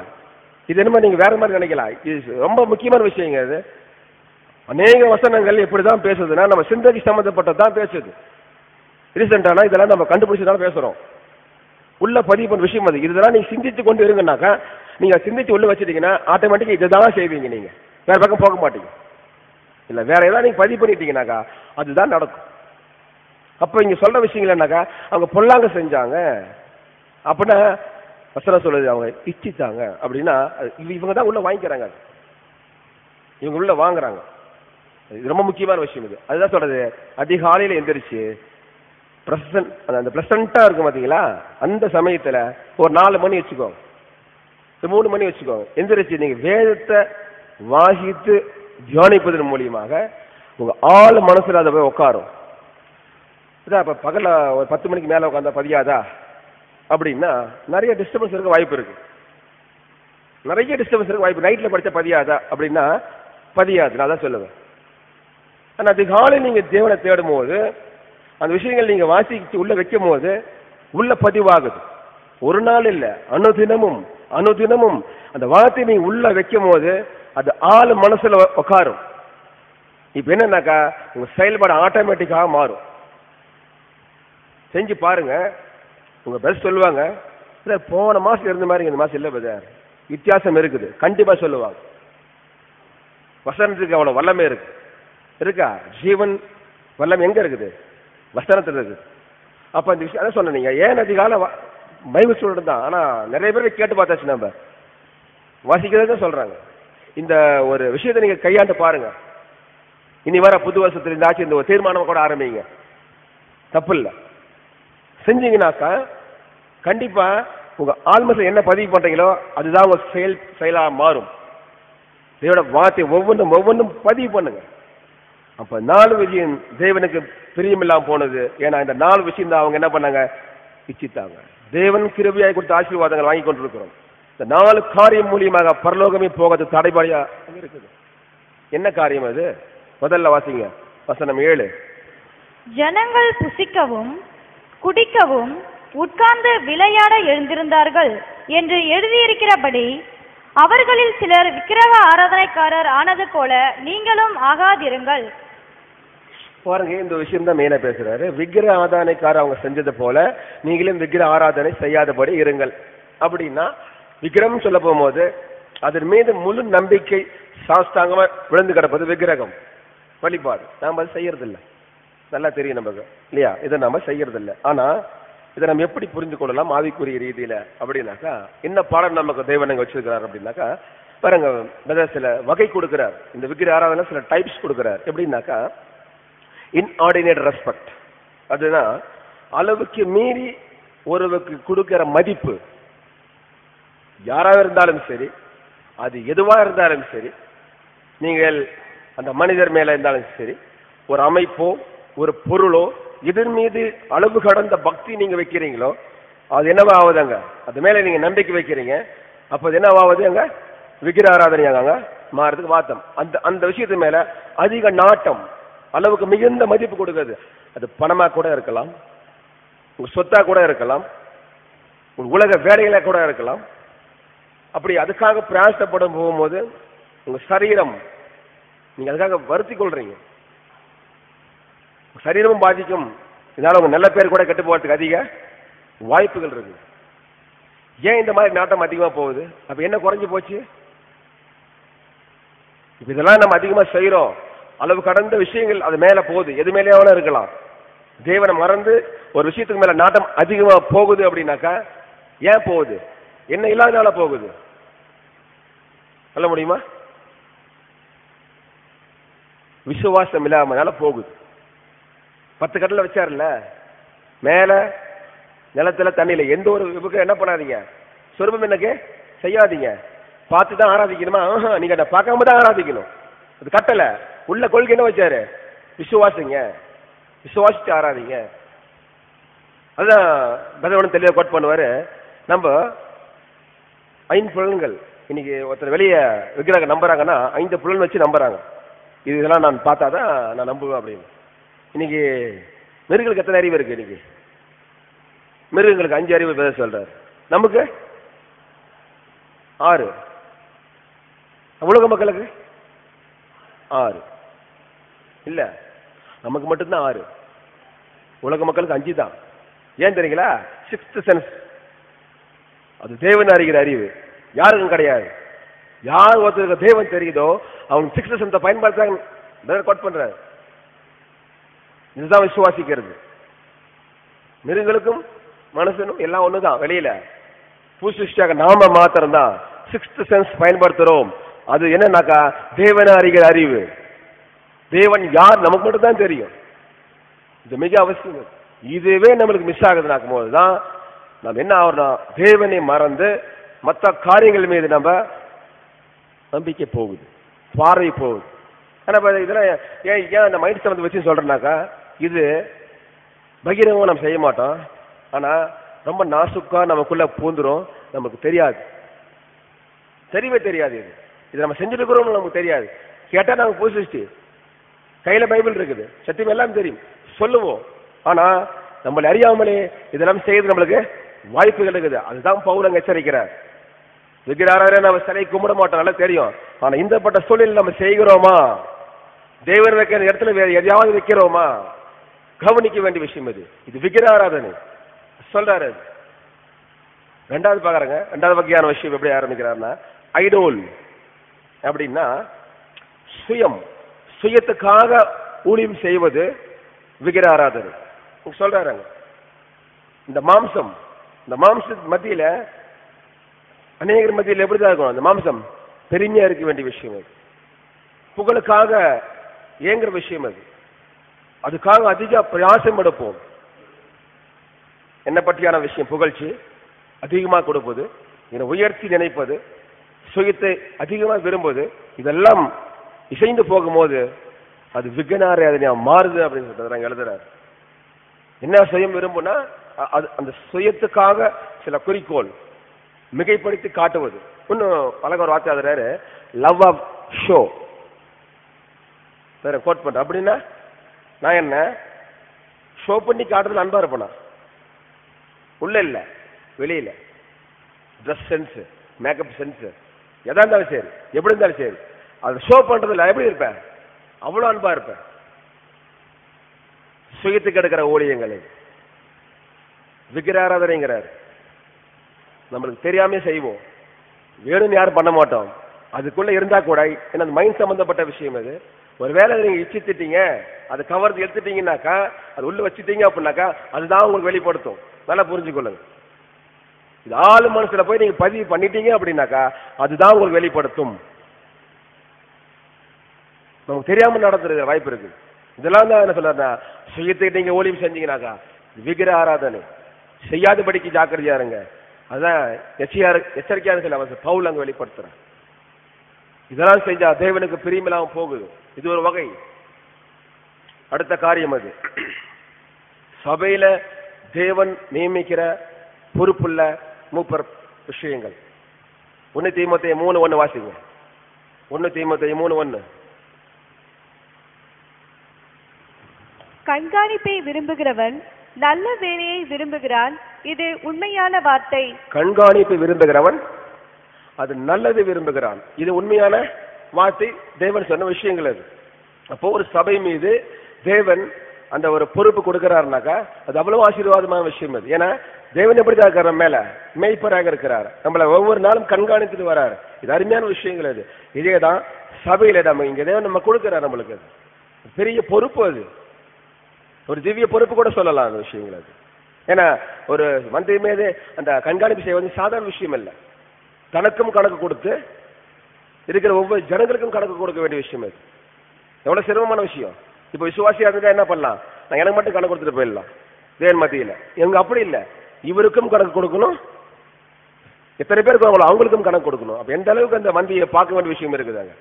இது என்னமோ நீங்க வேற மாதிரி நினைக்கலாம். இது ரொம்ப முக்கியமான விஷயங்க இது. அநேக வசனங்கள் எப்படிதான் பேசுதுன்னா நம்ம சிந்தனைக்கு சம்மந்தப்பட்டதுதான் பேசுது. ரீசெண்டானா இதெல்லாம் நம்ம கண்டுபிடிச்சதால பேசுறோம். உள்ள பதிவு பண்ண விஷயம் அது. இதெல்லாம் நீங்க சிந்திச்சு கொண்டு இருங்கனாக்கா நீங்க சிந்திச்சு உள்ள வச்சிட்டீங்கன்னா ஆட்டோமேட்டிக்கா இதுதான் செய்வீங்க நீங்க. வேற பக்கம் போக மாட்டீங்க. இல்ல வேற ஏதாவது நீங்க பதிவு பண்ணிட்டீங்கனாக்கா அதுதான் நடக்கும். அப்ப இங்க சொல்ற விஷயங்கள் என்னக்கா அவங்க பொல்லாங்க செஞ்சாங்க. அப்படின்னா வசனம் சொல்லுது அவங்க இச்சித்தாங்க. அப்படின்னா அது இவங்க தான் உள்ள வாங்கிக்கிறாங்க இவங்க உள்ள வாங்குறாங்க. இது ரொம்ப முக்கியமான விஷயம் இது. அதுதான் சொல்றது. அதிகாலையில எந்திரிச்சு பிரசன்ட் அந்த பிளசண்டா இருக்கும் பாத்தீங்களா? அந்த சமயத்துல ஒரு நாலு மணி வச்சுக்கோ. ஒரு மூணு மணி வச்சுக்கோங்க எந்திரிச்சு நீங்க வேதத்தை வாசித்து தியானிப்பதன் மூலியமாக உங்க ஆள் மனசுல அதை போய் உட்காரும். இதான் இப்ப பகல்ல ஒரு பத்து மணிக்கு மேல உட்காந்தா பதியாதா? அப்படின்னா நிறைய டிஸ்டர்பன்ஸ் இருக்க வாய்ப்பு இருக்கு. நிறைய டிஸ்டர்பன்ஸ் இருக்க வாய்ப்பு. நைட்ல படிச்சா பதியாதா? அப்படின்னா பதியாது. நான் தான் சொல்லுவேன். ஆனா அதிகாலை நீங்க தேவனை தேடும் போது அந்த விஷயங்கள் நீங்க வாசிச்சு உள்ள வைக்கும் போது உள்ள பதிவாகுது. ஒரு நாள் இல்ல அனுதினமும் அனுதினமும் அந்த வார்த்தையை நீ உள்ள வைக்கும் போது அது ஆள் மனசுல உட்காரும் இப்ப என்னன்னாக்கா உங்க செயல்பாடு ஆட்டோமேட்டிக்காக மாறும். செஞ்சு பாருங்க உங்க பெஸ்ட் சொல்லுவாங்க இல்லை போன மாசம் இருந்த மாதிரி இந்த மாசம் இல்ல பிரதர் வித்தியாசம் இருக்குது. கண்டிப்பா சொல்லுவாங்க. வசனத்துக்கு அவ்வளவு வல்லமை இருக்கு. இருக்கா? ஜீவன் வல்லமை எங்க இருக்குது? வசனத்தில் இருக்கு அப்போ இந்த விஷயம் சொன்ன சொன்னேன் நீங்க. ஏன் அதிகால பைபிள் ஸ்டூடெண்ட் தான். ஆனால் நிறைய பேர் கேட்டு பார்த்தாச்சு நம்ம. வாசிக்கிறது தான் சொல்றாங்க. இந்த ஒரு விஷயத்தை நீங்க கையாண்டு பாருங்க. இனி வர புது வருஷத்துல இருந்தாச்சும் இந்த ஒரு தீர்மானம் கூட ஆரம்பிங்க. தப்பு இல்லை. செஞ்சீங்கன்னாக்கா கண்டிப்பா உங்க ஆல்மசம் என்ன பதிவு பண்றீங்களோ அதுதான் உங்க செயல் செயலா மாறும். இதோட வார்த்தை ஒவ்வொன்றும் ஒவ்வொன்றும் பதிவு பண்ணுங்க. அப்ப நாலு விஷயம் தேவனுக்கு பிரியமில்லாம போனது. ஏன்னா இந்த நாலு விஷயம் தான் அவங்க என்ன பண்ணாங்க? இச்சித்தாங்க. தேவன் கிருபியாய் கொடுத்த ஆசீர்வாதங்கள் வாங்கி கொண்டிருக்கிறோம். இந்த நாலு காரியம் மூலியமாக பரலோகமே போகிறது தடைபாடியா இருக்குது. என்ன காரியம் அது? முதல்ல வாசிங்க. வசனம் ஏழு. ஜனங்கள் புசிக்கவும் குடிக்கவும் உட்கார்ந்து விளையாட எழுந்திருந்தார்கள் என்று எழுதியிருக்கிறபடி அவர்களில் சிலர் விக்கிரக ஆராதனைக்காரர் ஆனது போல நீங்களும் ஆகாதிருங்கள். பாருங்க இந்த விஷயம் தான் மெயினா பேசுறாரு. விக்கிர ஆதானைக்கார அவங்க செஞ்சது போல நீங்களும் விக்கிர ஆராதனை செய்யாதபடி இருங்கள். அப்படின்னா விக்கிரம் சொல்ல போகும்போது அதன் மீது முழு நம்பிக்கை சாஸ்தாங்கமா விழுந்து கிடப்பது விக்கிரகம். வழிபாடு. நாம் அது செய்யறது நல்லா தெரியும் நமக்கு. இல்லையா? இதை நாம செய்யறது இல்ல ஆனா இதை நம்ம எப்படி புரிந்து கொள்ளலாம்? ஆவிக்குரிய ரீதியில அப்படின்னாக்கா என்ன பாடம் நமக்கு தேவன் அங்க வச்சிருக்கிறார் அப்படின்னாக்கா பாருங்க சில வகை கொடுக்கிறார். இந்த விக்கிர ஆராதனை சில டைப்ஸ் கொடுக்கிறார். எப்படின்னாக்கா இன்ஆர்டினேட் ரெஸ்பெக்ட் அதுனா அளவுக்கு மீறி ஒருவருக்கு கொடுக்கிற மதிப்பு. யாராக இருந்தாலும் சரி அது எதுவாக இருந்தாலும் சரி நீங்கள் அந்த மனிதர் மேல இருந்தாலும் சரி ஒரு அமைப்போ ஒரு பொருளோ இதன் மீது அளவு கடந்த பக்தி நீங்க வைக்கிறீங்களோ அது என்னவா ஆகுதுங்க? அது மேல நீங்க நம்பிக்கை வைக்கிறீங்க அப்ப அது என்னவாகுது அங்க விக்கிர ஆராதனையாங்க மாறதுக்கு வாத்தம் அந்த அந்த விஷயத்து மேல அதிக நாட்டம். அளவுக்கு மிகுந்த மதிப்பு கொடுக்குறது. அது பணமா கூட இருக்கலாம். உங்க சொத்தா கூட இருக்கலாம். உங்க உலக வேலைகளா கூட இருக்கலாம். அப்படி அதுக்காக பிரயாசப்படும் போகும்போது உங்க சரீரம் நீங்க அதுக்காக வருத்தி கொள்றீங்க. சரீரமும் பாதிக்கும். இதனால உங்க நல்ல பேர் கூட கெட்டு போறதுக்கு அதிக வாய்ப்புகள் இருக்கு. ஏன் இந்த மாதிரி நாட்டம் அதிகமா போகுது? அப்ப என்ன குறைஞ்சு போச்சு? இப்ப இதெல்லாம் நம்ம அதிகமா செய்யறோம் அளவு கடந்த விஷயங்கள் அது மேல போகுது. எது மேலேயாவது இருக்கலாம். தேவனை மறந்து ஒரு விஷயத்துக்கு மேல நாட்டம் அதிகமா போகுது அப்படின்னாக்கா ஏன் போகுது? என்ன இல்லாதனால போகுது? சொல்ல முடியுமா? விசுவாசம் இல்லாமனால போகுது. பத்து கட்டில வச்சாருல்ல மேல நிலத்துல தண்ணியில எந்த ஒரு விபக்கம் என்ன பண்ணாதீங்க. சொருபம் என்னக்கு? செய்யாதீங்க. பார்த்து தான் ஆராதிக்கணுமா நீங்க அதை பார்க்காம தான் ஆராதிக்கணும். அது கட்டலை. உள்ள கொள்கை என்ன வச்சாரு? விசுவாசிங்க. விசுவாசிச்சு ஆறாதீங்க. அதுதான் பகவான் தெளிவாக கோட் பண்ணுவாரு. நம்ம ஐந்து புலன்கள். இன்னைக்கு ஒருத்தர் வெளியே விக்கிரக நம்புறாங்கன்னா ஐந்து புலன் வச்சு நம்புறாங்க. இது இதெல்லாம் நான் பார்த்தா தான் நான் நம்புவேன் அப்படின்னு. இன்னைக்கு மிருகங்களுக்கு எத்தனை அறிவு இருக்கு இன்னைக்கு? மிருகங்களுக்கு அஞ்சு அறிவு பேச சொல்றாரு. நமக்கு? ஆறு. உலக மக்களுக்கு? ஆறு. இல்ல. நமக்கு மட்டும்தான் ஆறு. உலக மக்களுக்கு அஞ்சு தான். ஏன் தெரியுங்களா? சிக்ஸ்த் சென்ஸ் அது தேவன் அறிகிற அறிவு. யாருக்கும் கிடையாது. யார் ஒருத்தருக்கு தேவன் தெரியுதோ அவங்க சிக்ஸ்த் சென்ஸை பயன்படுத்துறாங்க. கோட் பண்றாரு. இதுதான் விசுவாசிக்கிறது. மிருகங்களுக்கும் மனுஷனும் எல்லாம் ஒண்ணுதான். வெளியில. புதுசிஷ்டாக நாம மாத்திரம் தான் சிக்ஸ்த் சென்ஸ் பயன்படுத்துறோம். அது என்னன்னாக்கா? தேவன அறிகிற அறிவு. தேவன் யார் நமக்கு மட்டும் தான் தெரியும். இது மிக அவசியம். இதுவே நம்மளுக்கு மிஸ் ஆகுதுனாக்கும் போது தான் நம்ம என்ன ஆகுறோம் தேவனை மறந்து மற்ற காரியங்கள் மீது நம்ம நம்பிக்கை போகுது பார்வை போகுது. ஆனால் இதெல்லாம் ஏன் ஏன் அந்த மைண்ட் சம்மந்த வச்சு சொல்கிறேன்னாக்கா இது பகிரங்கம் நம்ம செய்ய மாட்டோம். ஆனால் ரொம்ப நாசுக்காக நமக்குள்ளே பூந்துரும் நமக்கு தெரியாது. தெரியவே தெரியாது இது. இது நம்ம செஞ்சுருக்கிறோம்னு நமக்கு தெரியாது. கேட்டால் நமக்கு புதுசிச்சு கையில பைபிள் இருக்குது. சத்தியம் எல்லாம் தெரியும். சொல்லுவோம். ஆனா நம்மளை அறியாமலே இதெல்லாம் செய்யறது நம்மளுக்கு வாய்ப்புகள் இருக்குது. அதுதான் பவுலங்க எச்சரிக்கிறார். விக்கிராரே நம்ம சிலை கும்பிட மாட்டோம். நல்லா தெரியும். ஆனா இந்தப்பட்ட சூழலில் நம்ம செய்கிறோமா? தேவன் வைக்கிற இடத்துல வேற எதையாவது வைக்கிறோமா? கவனிக்க வேண்டிய விஷயம் இது. இது விக்கிராராதனை சொல்றாரு ரெண்டாவது பாக்குறாங்க. ரெண்டாவது வகையான விஷயம் எப்படி ஆரம்பிக்கிறாருன்னா ஐடோல். அப்படின்னா சுயம். சுயத்துக்காக ஊழியம் செய்வது விக்கிர ஆராதனை. சொல்றாருங்க. இந்த மாம்சம் இந்த மாம்ச மத்தியில அநேகர் மத்தியில் எப்படிதான் இருக்கும் அந்த மாம்சம் பெருமையா இருக்க வேண்டிய விஷயம் அது. புகழுக்காக ஏங்குற விஷயம் அது. அதுக்காக அதிக பிரயாசம் எடுப்போம். என்ன பற்றியான விஷயம்? புகழ்ச்சி அதிகமாக கொடுப்பது என்னை உயர்த்தி நினைப்பது சுயத்தை அதிகமாக விரும்புவது இதெல்லாம் இசைந்து போகும்போது அது விகனாரே அது நான் மாறுது அப்படின்னு சொல்றாங்க எழுதுறாரு. என்ன சுயம் விரும்புனா அது அந்த சுயத்துக்காக சில குறிக்கோள் மிகைப்படுத்தி காட்டுவது. இன்னும் பழக ஒரு வார்த்தை அதுறாரு லவ் ஆஃப் ஷோ வேற கோட் பண்ற. அப்படின்னா நான் என்ன ஷோ பண்ணி காட்டுறது அன்பா இருப்பேனா? உள்ள இல்ல வெளியில. ட்ரெஸ் சென்ஸ் மேக்கப் சென்ஸ் எதா இருந்தாலும் சரி எப்படி இருந்தாலும் சரி. அது ஷோ பண்றதுல எப்படி இருப்பேன்? அவ்வளோ அன்பா இருப்பேன். சுயத்துக்கு எடுக்கிற ஊழியங்களை. விக்கிராராதனைங்கிறார் நம்மளுக்கு தெரியாமே செய்வோம். வேணும்னு யாரும் பண்ண மாட்டோம். அதுக்குள்ள இருந்தா கூட ஏன்னா மைண்ட் சம்பந்தப்பட்ட விஷயம் அது. ஒருவேளை வேலை நீங்க இச்சித்துட்டீங்க அதை கவர்ந்து எடுத்துட்டீங்கன்னாக்கா அது உள்ள வச்சுட்டீங்க அப்படின்னாக்கா அதுதான் உங்களுக்கு வெளிப்படுத்தும். நல்லா புரிஞ்சுக்கொள்ளுங்க. இது ஆளு மனசுல போய் நீங்க பதிவு பண்ணிட்டீங்க அப்படின்னாக்கா அதுதான் உங்களுக்கு வெளிப்படுத்தும். நமக்கு தெரியாம நடந்துருக்க வாய்ப்பு இருக்கு. இதெல்லாம் தான் என்ன சொல்றா சுயத்துக்கு நீங்க ஓலியம் செஞ்சீங்கன்னாக்கா விக்கிர ஆராதனை. செய்யாதபடிக்கு ஜாக்கிரதையா இருங்க. அதான் எச்சரிக்கையா எச்சரிக்கையான சில அவசரம் பவுல் அங்க வெளிப்படுத்துறேன் இதெல்லாம் செஞ்சா தேவனுக்கு பிரியமில்லாம போகுது. இது ஒரு வகை. அடுத்த காரியம் அது. சபையில தேவன் நியமிக்கிற பொறுப்புள்ள மூப்பர் விஷயங்கள். ஒன்னு தீமத்தை மூணு ஒண்ணு வாசிங்க. ஒன்னு தீமத்தை மூணு ஒண்ணு கண்காணிப்பை விரும்புகிறவன் நல்ல வேலையை விரும்புகிறான். இது உண்மையான வார்த்தை. கண்காணிப்பை விரும்புகிறவன் அது நல்லது விரும்புகிறான். இது உண்மையான வார்த்தை. தேவன் சொன்ன விஷயங்கள் அது. அப்போ ஒரு சபை மீது தேவன் அந்த ஒரு பொறுப்பு கொடுக்கிறாருனாக்கா அது அவ்வளவு ஆசீர்வாதமான விஷயம் அது. ஏன்னா தேவன் எப்படி தான் இருக்கிற மேல? மேய்ப்பராக இருக்கிறார். நம்மள ஒவ்வொரு நாளும் கண்காணித்துட்டு வராரு. இது அருமையான விஷயங்கள் அது. இதே தான் சபையில நம்ம இங்க தேவன் நம்ம கொடுக்கிறார் நம்மளுக்கு அது. பெரிய பொறுப்பு அது. ஒரு திவ்ய பொறுப்பு கூட சொல்லலாம் அந்த விஷயங்கள் அது. ஏன்னா ஒரு மந்திரி மீது அந்த கண்காணிப்பு செய்ய வந்து சாதாரண விஷயம் இல்லை. தனக்கும் கணக்கு கொடுத்து இருக்கிற ஒவ்வொரு ஜனங்களுக்கும் கணக்கு கொடுக்க வேண்டிய விஷயம் அது. எவ்வளவு சிரமமான விஷயம். இப்போ விசுவாசியா இருந்தா என்ன பண்ணலாம்? நான் எனக்கு மட்டும் கணக்கு கொடுத்துட்டு போயிடலாம். தேன் மத்தியில. எங்க அப்படி இல்லை. இவருக்கும் கணக்கு கொடுக்கணும். எத்தனை பேர் இருக்காங்களோ அவங்களுக்கும் கணக்கு கொடுக்கணும். அப்ப எந்த அளவுக்கு அந்த மந்தியை பார்க்க வேண்டிய விஷயம் இருக்குதாங்க?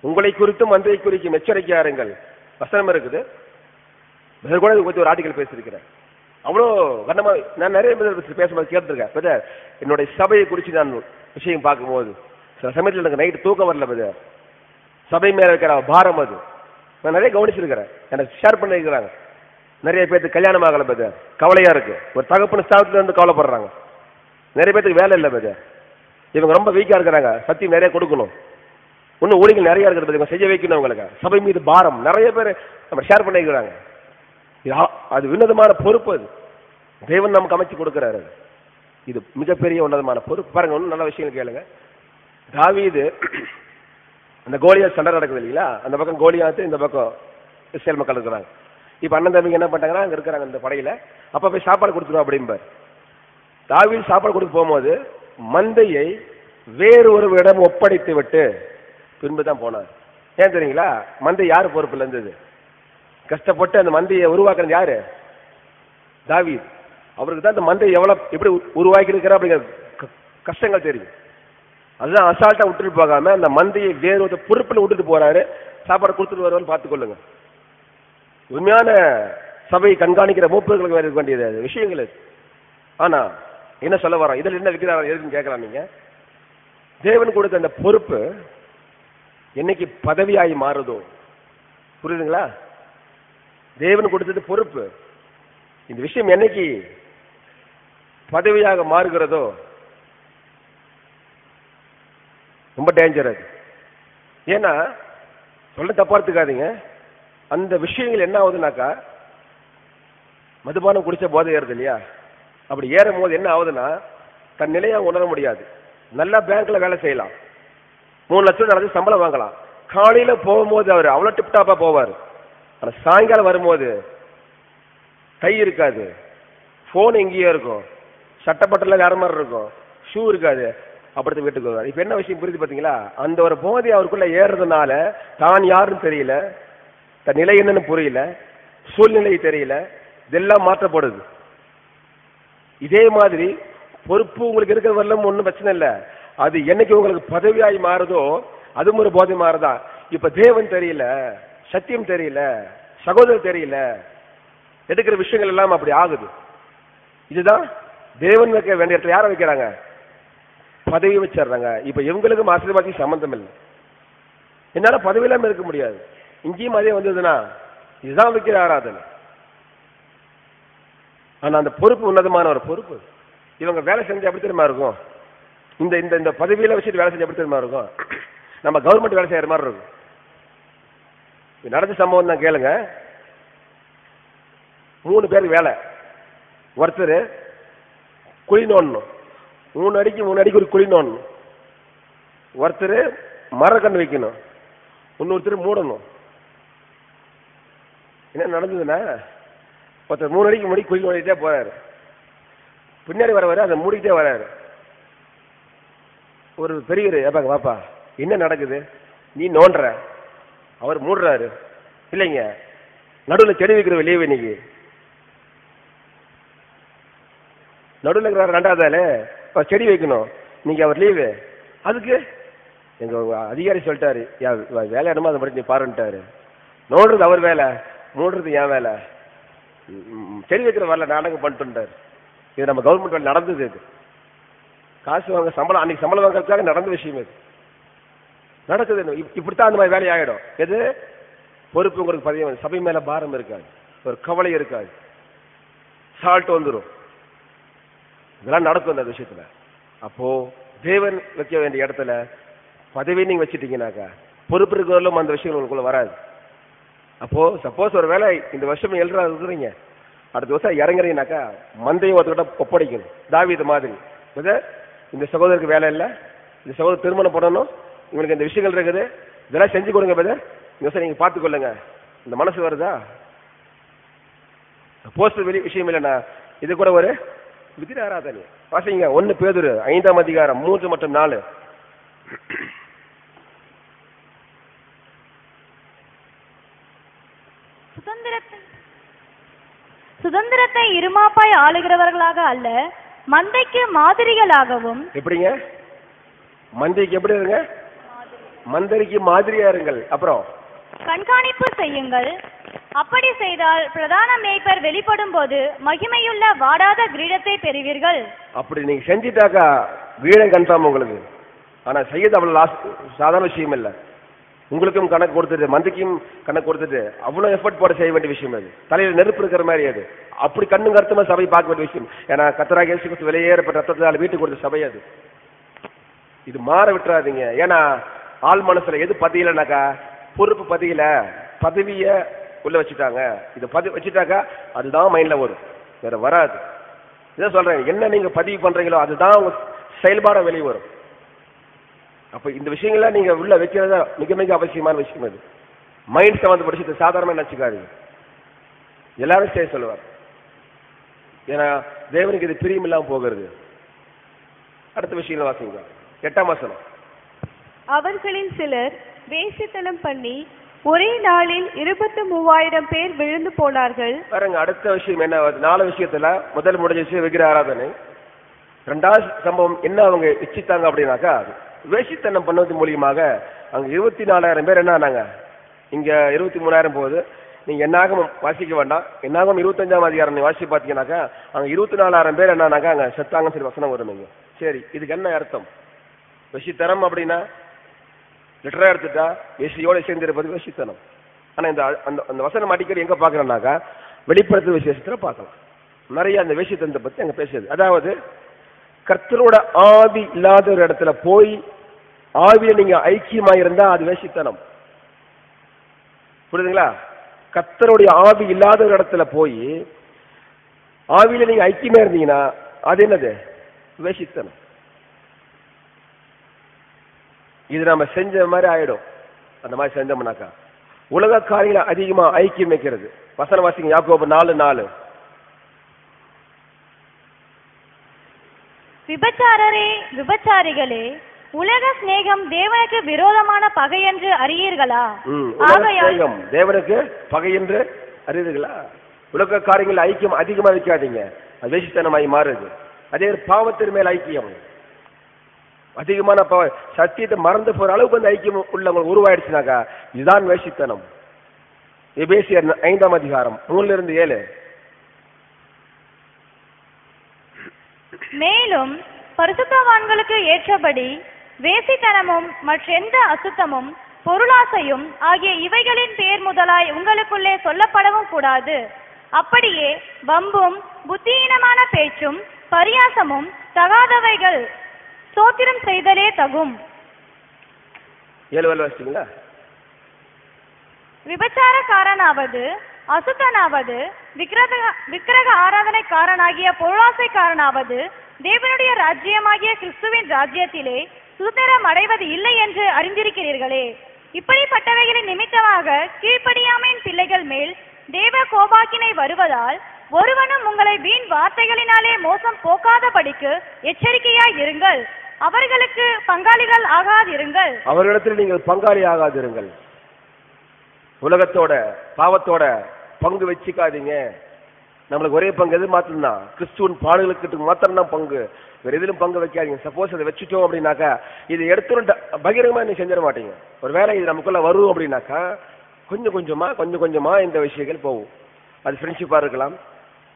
உங்களை குறித்தும் மந்தியை குறிக்கும் எச்சரிக்கையா இருங்கள். வசனம் இருக்குது. கூட இதை ஒரு ஆர்டிகல் பேசியிருக்கிறேன். அவ்வளோ கண்ணமா நான் நிறைய பேர் பேசும்போது கேட்டிருக்கேன். பிரதர் என்னுடைய சபையை குறித்து நான் விஷயம் பார்க்கும்போது சில சமயத்தில் எனக்கு நைட்டு தூக்கம் வரல பிரதர். சபை மேலே இருக்கிற பாரம் அது. நான் நிறைய கவனிச்சிருக்கிறேன். எனக்கு ஷேர் பண்ணியிருக்கிறாங்க. நிறைய பேருக்கு கல்யாணம் ஆகலை பிரதர். கவலையாக இருக்குது ஒரு தகப்பன ஸ்தாபத்தில் இருந்து கவலைப்படுறாங்க. நிறைய பேருக்கு வேலை இல்லை பிரதர். இவங்க ரொம்ப வீக்காக இருக்கிறாங்க. சத்தியம் நிறைய கொடுக்கணும். இன்னும் ஊழிகள் நிறைய இருக்கிறது இவங்க செய்ய வைக்கணும் அவங்களுக்கு சபை மீது பாரம். நிறைய பேர் நம்ம ஷேர் பண்ணிக்கிறாங்க அது உன்னதமான பொறுப்பு அது. தேவன் நமக்கு அமைச்சு கொடுக்கிறாரு அது. இது மிகப்பெரிய உன்னதமான பொறுப்பு. பாருங்க ஒன்றும் நல்ல விஷயம் கேளுங்க. தாவீது அந்த கோலியா சண்டை நடக்குது இல்லைங்களா? அந்த பக்கம் கோலியாத்து இந்த பக்கம் இஸ்ரேல் மக்கள் இருக்கிறாங்க. இப்போ அண்ணன் தம்பிங்க என்ன பண்ணிட்டாங்கன்னா அங்கே இருக்கிறாங்க இந்த படையில. அப்போ போய் சாப்பாடு கொடுத்துருவோம் அப்படிம்பார். தாவீது சாப்பாடு கொடுக்க போகும்போது மந்தையை வேறு ஒருவரிடம் ஒப்படைத்து விட்டு பின்பு தான் போனார். ஏன் தெரியுங்களா? மந்தை யார் பொறுப்பில் இருந்தது? கஷ்டப்பட்டு அந்த மந்தையை உருவாக்குறது யாரு? தாவி அவருக்கு தான் அந்த மந்தை எவ்வளவு எப்படி உ- உருவாக்கி இருக்கிற அப்படிங்கிற க- கஷ்டங்கள் தெரியும். அதுதான் அசால்ட்டா விட்டுட்டு போகாம அந்த மந்தையை வேறு ஒரு பொறுப்புல விட்டுட்டு போறாரு. சாப்பாடு கொடுத்துட்டு வருவான்னு பார்த்துக்கொள்ளுங்க. உண்மையான சபையை கண்காணிக்கிற மூப்பர்களுக்கு வேற இருக்க வேண்டியது விஷயங்கள் ஆனா என்ன சொல்ல வரோம் இதில் என்ன இருக்கிறார் எதுன்னு கேட்கலாம் நீங்க. தேவன் கொடுத்த அந்த பொறுப்பு என்னைக்கு பதவியாகி மாறுதோ? புரியுதுங்களா? தேவன் கொடுத்தது பொறுப்பு. இந்த விஷயம் என்னைக்கு பதவியாக மாறுகிறதோ ரொம்ப டேஞ்சர் அது. ஏன்னா சொல்ல தப்பா எடுத்துக்காதீங்க. அந்த விஷயங்கள் என்ன ஆகுதுனாக்கா மதுபானம் குடிச்ச போதை ஏறுது இல்லையா? அப்படி ஏறும் போது என்ன ஆகுதுன்னா தன் நிலையை உணர முடியாது. நல்லா பேங்க்ல வேலை செய்யலாம். மூணு லட்சம் நடந்து சம்பளம் வாங்கலாம். காலையில போகும்போது அவர் அவ்வளோ டிப்டாப்பா போவார். ஆனா சாயங்காலம் வரும்போது கை இருக்காது. ஃபோன் எங்கேயோ இருக்கும். சட்டப்பட்டல வேற மாதிரி இருக்கும். ஷூ இருக்காது. அப்படித்த வீட்டுக்கு வருவார். இப்போ என்ன விஷயம் புரியுது பார்த்தீங்களா அந்த ஒரு போதை அவருக்குள்ள ஏறுறதுனால தான் யாருன்னு தெரியல. தன் நிலை என்னன்னு புரியல. சூழ்நிலை தெரியல. இதெல்லாம் மாற்றப்படுது. இதே மாதிரி பொறுப்பு உங்களுக்கு இருக்கிற வரலும் ஒன்றும் பிரச்சனை இல்லை. அது என்னைக்கு உங்களுக்கு பதவியாகி மாறுதோ அதுவும் ஒரு போதை மாறுதா இப்ப தேவன் தெரியல. சத்தியம் தெரியல சகோதரர் தெரியல எடுக்கிற விஷயங்கள் எல்லாம் அப்படி ஆகுது. இதுதான் தேவன் வைக்க வேண்டிய இடத்துல யாரை வைக்கிறாங்க? பதவி வச்சிடுறாங்க. இப்ப இவங்களுக்கும் ஆசீர்வாதத்துக்கு சம்பந்தம் இல்லை. என்னால பதவி இல்லாம இருக்க முடியாது. இங்கேயும் அதே வந்ததுன்னா இதுதான் வைக்கிற ஆராதனை. ஆனா அந்த பொறுப்பு உன்னதமான ஒரு பொறுப்பு. இவங்க வேலை செஞ்சு எப்படி தெரியுமா இருக்கும்? இந்த இந்த இந்த பதவியில வச்சுட்டு வேலை செஞ்சு எப்படி தெரியுமா இருக்கும்? நம்ம கவர்மெண்ட் வேலை செய்யற மாதிரி இருக்கும். நடந்த சம்பவம் தான் கேளுங்க. மூணு பேருக்கு வேலை. ஒருத்தர் குழி நோண்டணும். மூணு அடிக்கு மூணு அடிக்கு ஒரு குழி நோண்டணும். ஒருத்தர் மரக்கன்று வைக்கணும். இன்னொருத்தர் மூடணும். என்ன நடந்ததுன்னா ஒருத்தர் மூணு அடிக்கு முடி குழி நோண்டிகிட்டே போறாரு. பின்னாடி வர வர அதை மூடிக்கிட்டே வராரு. ஒரு பெரியவர் ஏப்பாங்க வாப்பா என்ன நடக்குது? நீ நோண்டுற. அவர் மூடுறாரு. இல்லைங்க. நடுவில் செடி வைக்கிற வெளியே இன்னைக்கு. நடுவில் இருக்கிற ரெண்டாவது அவர் செடி வைக்கணும். நீங்க அவர் லீவு. அதுக்கு? எங்க அதிகாரி சொல்லிட்டாரு வேலை இடமா அதை மட்டும் நீ பாருன்ட்டாரு. நோடுறது அவர் வேலை மூடுறது என் வேலை. செடி வைக்கிற வரல நாடகம் பண்ணிட்டுட்டாரு இது நம்ம கவர்மெண்ட் வேலை நடந்தது இது. காசு வாங்க சம்பளம் அன்னைக்கு சம்பளம் வாங்குறதுக்காக நடந்த விஷயம் இது. நடக்குது என்ன? இப்- இப்படித்தான் அந்த மாதிரி வேலை ஆகிடும் எது? பொறுப்பு உங்களுக்கு பதிவு சபை மேல பாரம் இருக்காது. ஒரு கவலை இருக்காது. சால்ட் வந்துடும் இதெல்லாம் நடக்கும் அந்த விஷயத்துல. அப்போ தேவன் வைக்க வேண்டிய இடத்துல பதவி நீங்க வச்சிட்டீங்கன்னாக்கா பொறுப்பு இருக்கிறவர்களும் அந்த விஷயம் உங்களுக்குள்ள வராது. அப்போ சப்போஸ் ஒரு வேலை இந்த வருஷம் எழுதுறா இருக்கிறீங்க. அடுத்த வருஷம் இறங்குறீங்கனாக்கா மந்தையும் ஒருத்தர்கிட்ட ஒப்படைக்கணும். இது மாதிரி. இந்த சகோதரருக்கு வேலை இல்லை. இந்த சகோதரர் திருமணம் பண்ணணும். இவங்களுக்கு இந்த விஷயங்கள் இருக்குது? இதெல்லாம் செஞ்சு கொடுங்க பிரதர் இந்த வருஷம் நீங்க பார்த்துக்கொள்ளுங்க இந்த மனசு வருதா? போஸ்ட் வெளி விஷயம் இல்லைண்ணா. இது கூட ஒரு விக்கிர ஆராதனை. வாசிங்க. ஒன்னு பேதுரு ஐந்தாம் அதிகாரம் மூன்று மற்றும் நாலு. சுதந்திரத்தை சுதந்திரத்தை இருமாப்பாய் ஆளுகிறவர்களாக அல்ல மந்தைக்கு மாதிரிகளாகவும் எப்படிங்க? மந்திரிக்கு எப்படி இருங்க மந்திரிக்கு மாதிரியா இருங்கள். அப்புறம். கண்காணிப்பு செய்யுங்கள். அப்படி செய்தால் பிரதான மேய்ப்பர் வெளிப்படும் போது மகிமையுள்ள வாடாத கிரீடத்தை பெறுவீர்கள். அப்படி நீங்க செஞ்சிட்டாக்கா வீடே கன்ஃபார்ம் உங்களுக்கு. ஆனா செய்யறது அவ்வளவு லாஸ்ட் சாதாரண விஷயம் இல்ல. உங்களுக்கும் கணக்கு கொடுத்துட்டு மந்திக்கும் கணக்கு கொடுத்துட்டு அவ்வளவு எஃபர்ட் போட செய்ய வேண்டிய விஷயம் அது. தலையில நெருப்பு இருக்கிற மாதிரி அது. அப்படி கண்ணு கருத்துமா சபை பார்க்க வேண்டிய விஷயம். ஏன்னா கத்தராக இயேசு கிறிஸ்து வெளியேறப்பட்ட ரத்தத்தினால வீட்டுக்கு கொடுத்த சபை அது. இது மாற விட்டுறாதீங்க. ஏன்னா ஆள் மனசுல எது பதியலனாக்கா பொறுப்பு பதியல பதவிய உள்ள வச்சுட்டாங்க. இது பதிவு வச்சுட்டாக்கா அதுதான் மைண்ட்ல வரும். வேற வராது. இதான் சொல்றேன். என்ன நீங்க பதிவு பண்றீங்களோ அதுதான் உங்க செயல்பாட வெளியே வரும். அப்ப இந்த விஷயங்கள்லாம் நீங்க உள்ள வைக்கிறதா மிக மிக அவசியமான விஷயம் அது. மைண்ட் சம்பந்தப்பட்ட விஷயத்தை சாதாரணமா நினைச்சுக்காதீங்க. எல்லாரும் செய்ய சொல்லுவார் ஏன்னா தேவனுக்கு இது பிரியம் இல்லாம போகிறது. அடுத்த விஷயங்கள் வாசிங்க. எட்டாம் வசனம். அவர்களில் சிலர் வேசித்தனம் பண்ணி ஒரே நாளில் இருபத்து மூவாயிரம் பேர் விழுந்து போனார்கள். பாருங்க அடுத்த விஷயம் என்ன நாலு விஷயத்துல முதல் முடிஞ்ச விஷயம் விக்கிர ஆராதனை. ரெண்டாவது சம்பவம் என்ன அவங்க இச்சித்தாங்க அப்படின்னாக்கா வேசித்தனம் பண்ணது மூலியமாக அங்க இருபத்தி நாலாயிரம் பேர் என்ன ஆனாங்க? இங்க இருபத்தி மூணாயிரம் போகுது. நீங்க என்னாகும் வாசிக்க வேண்டாம். என்னாகும் இருபத்தஞ்சாம் அதிகாரம் நீ வாசிச்சு பாத்தீங்கன்னாக்கா அங்க இருபத்தி நாலாயிரம் பேர் என்னன்னாக்கா அங்க செத்தாங்கன்னு சரி வசனம் வரும் சரி இதுக்கு என்ன அர்த்தம்? வெசித்தனம் அப்படின்னா லிட்டரா எடுத்துட்டா சேர்ந்து சேர்ந்திருப்பது வேசித்தனம் ஆனா இந்த அந்த அந்த வசனம் அடிக்கடி எங்க பாக்குறோம்னாக்கா வெளிப்படுத்துற விசேஷத்துல பார்க்கலாம். நிறைய அந்த வேசித்தனத்தை பத்தி அங்க பேசுது அதாவது கர்த்தரோட ஆவி இல்லாத ஒரு இடத்துல போய் ஆவியில நீங்க ஐக்கியமா இருந்தா அது வேசித்தனம் புரியுதுங்களா? கர்த்தருடைய ஆவி இல்லாத ஒரு இடத்துல போய் ஆவியில நீங்க ஐக்கியமா இருந்தீங்கன்னா அது என்னது? வேசித்தனம் இது நம்ம செஞ்ச மாதிரி ஆயிடும். அந்த மாதிரி செஞ்சோம்னாக்கா உலக காரியங்களை அதிகமா ஐக்கியம் வைக்கிறது. வசன வாசிங்க யாக்கோபு நாலு நாலு. விபச்சாரரே விபச்சாரிகளே உலக சிநேகம் தேவனுக்கு விரோதமான பகை என்று அறியீர்களா? சிநேகம் தேவனுக்கு பகை என்று அறியுதுங்களா உலக காரியங்கள் ஐக்கியம் அதிகமா வைக்காதீங்க. அது வேசித்தனமாய் மாறுது. அதே பாவத்தின் மேல் ஐக்கியம். அதிகமான பாவ சத்தியத்தை மறந்து போற அளவுக்கு வந்து ஐக்கியம் உள்ளவங்க உருவாயிடுச்சுனாக்கா இதுதான் வேஷித்தனம் எபேசியர் ஐந்தாம் அதிகாரம் மூணுல இருந்து ஏழு. மேலும் பரிசுத்தவான்களுக்கு ஏற்றபடி வேசித்தனமும் மற்றெந்த அசுத்தமும் பொருளாசையும் ஆகிய இவைகளின் பேர் முதலாய் உங்களுக்குள்ளே சொல்லப்படவும் கூடாது. அப்படியே வம்பும் புத்தியீனமான பேச்சும் பரியாசமும் தகாதவைகள் சோத்திரம் செய்தலே தகும். ஏழு வேலை விபச்சாரக்காரனாவது அசுத்தனாவது விக்கிரக விக்கிரக ஆராதனைக்காரனாகிய பொருளாசைக்காரனாவது தேவனுடைய ராஜ்யமாகிய கிறிஸ்துவின் ராஜ்யத்திலே சுதந்திரம் அடைவது இல்லை என்று அறிந்திருக்கிறீர்களே. இப்படிப்பட்டவைகளின் நிமித்தமாக கீழ்ப்படியாமையின் பிள்ளைகள் மேல் தேவ கோபாக்கினை வருவதால் ஒருவனும் உங்களை வீண் வார்த்தைகளினாலே மோசம் போக்காதபடிக்கு எச்சரிக்கையாய் இருங்கள். அவர்களுக்கு பங்காளிகள் ஆகாதிருங்கள். அவர்களிடத்தில் நீங்கள் பங்காளி ஆகாதிருங்கள். உலகத்தோட பாவத்தோட பங்கு வச்சுக்காதீங்க. நம்மளுக்கு ஒரே பங்கு எது மாத்திரம் கிறிஸ்துவன் பாடுகளுக்கு மாத்திரம் தான் பங்கு. வேற எதிலும் பங்கு வைக்காதீங்க. சப்போஸ் அதை வச்சுட்டோம் அப்படின்னாக்கா இதை எடுத்துட்டு பகிரங்கமா நீ செஞ்சிட மாட்டீங்க. ஒரு வேலை இது நமக்குள்ள வரும் அப்படின்னாக்கா கொஞ்சம் கொஞ்சமா கொஞ்சம் கொஞ்சமா இந்த விஷயங்கள் போகும். அது ஃப்ரெண்ட்ஷிப்பா இருக்கலாம்.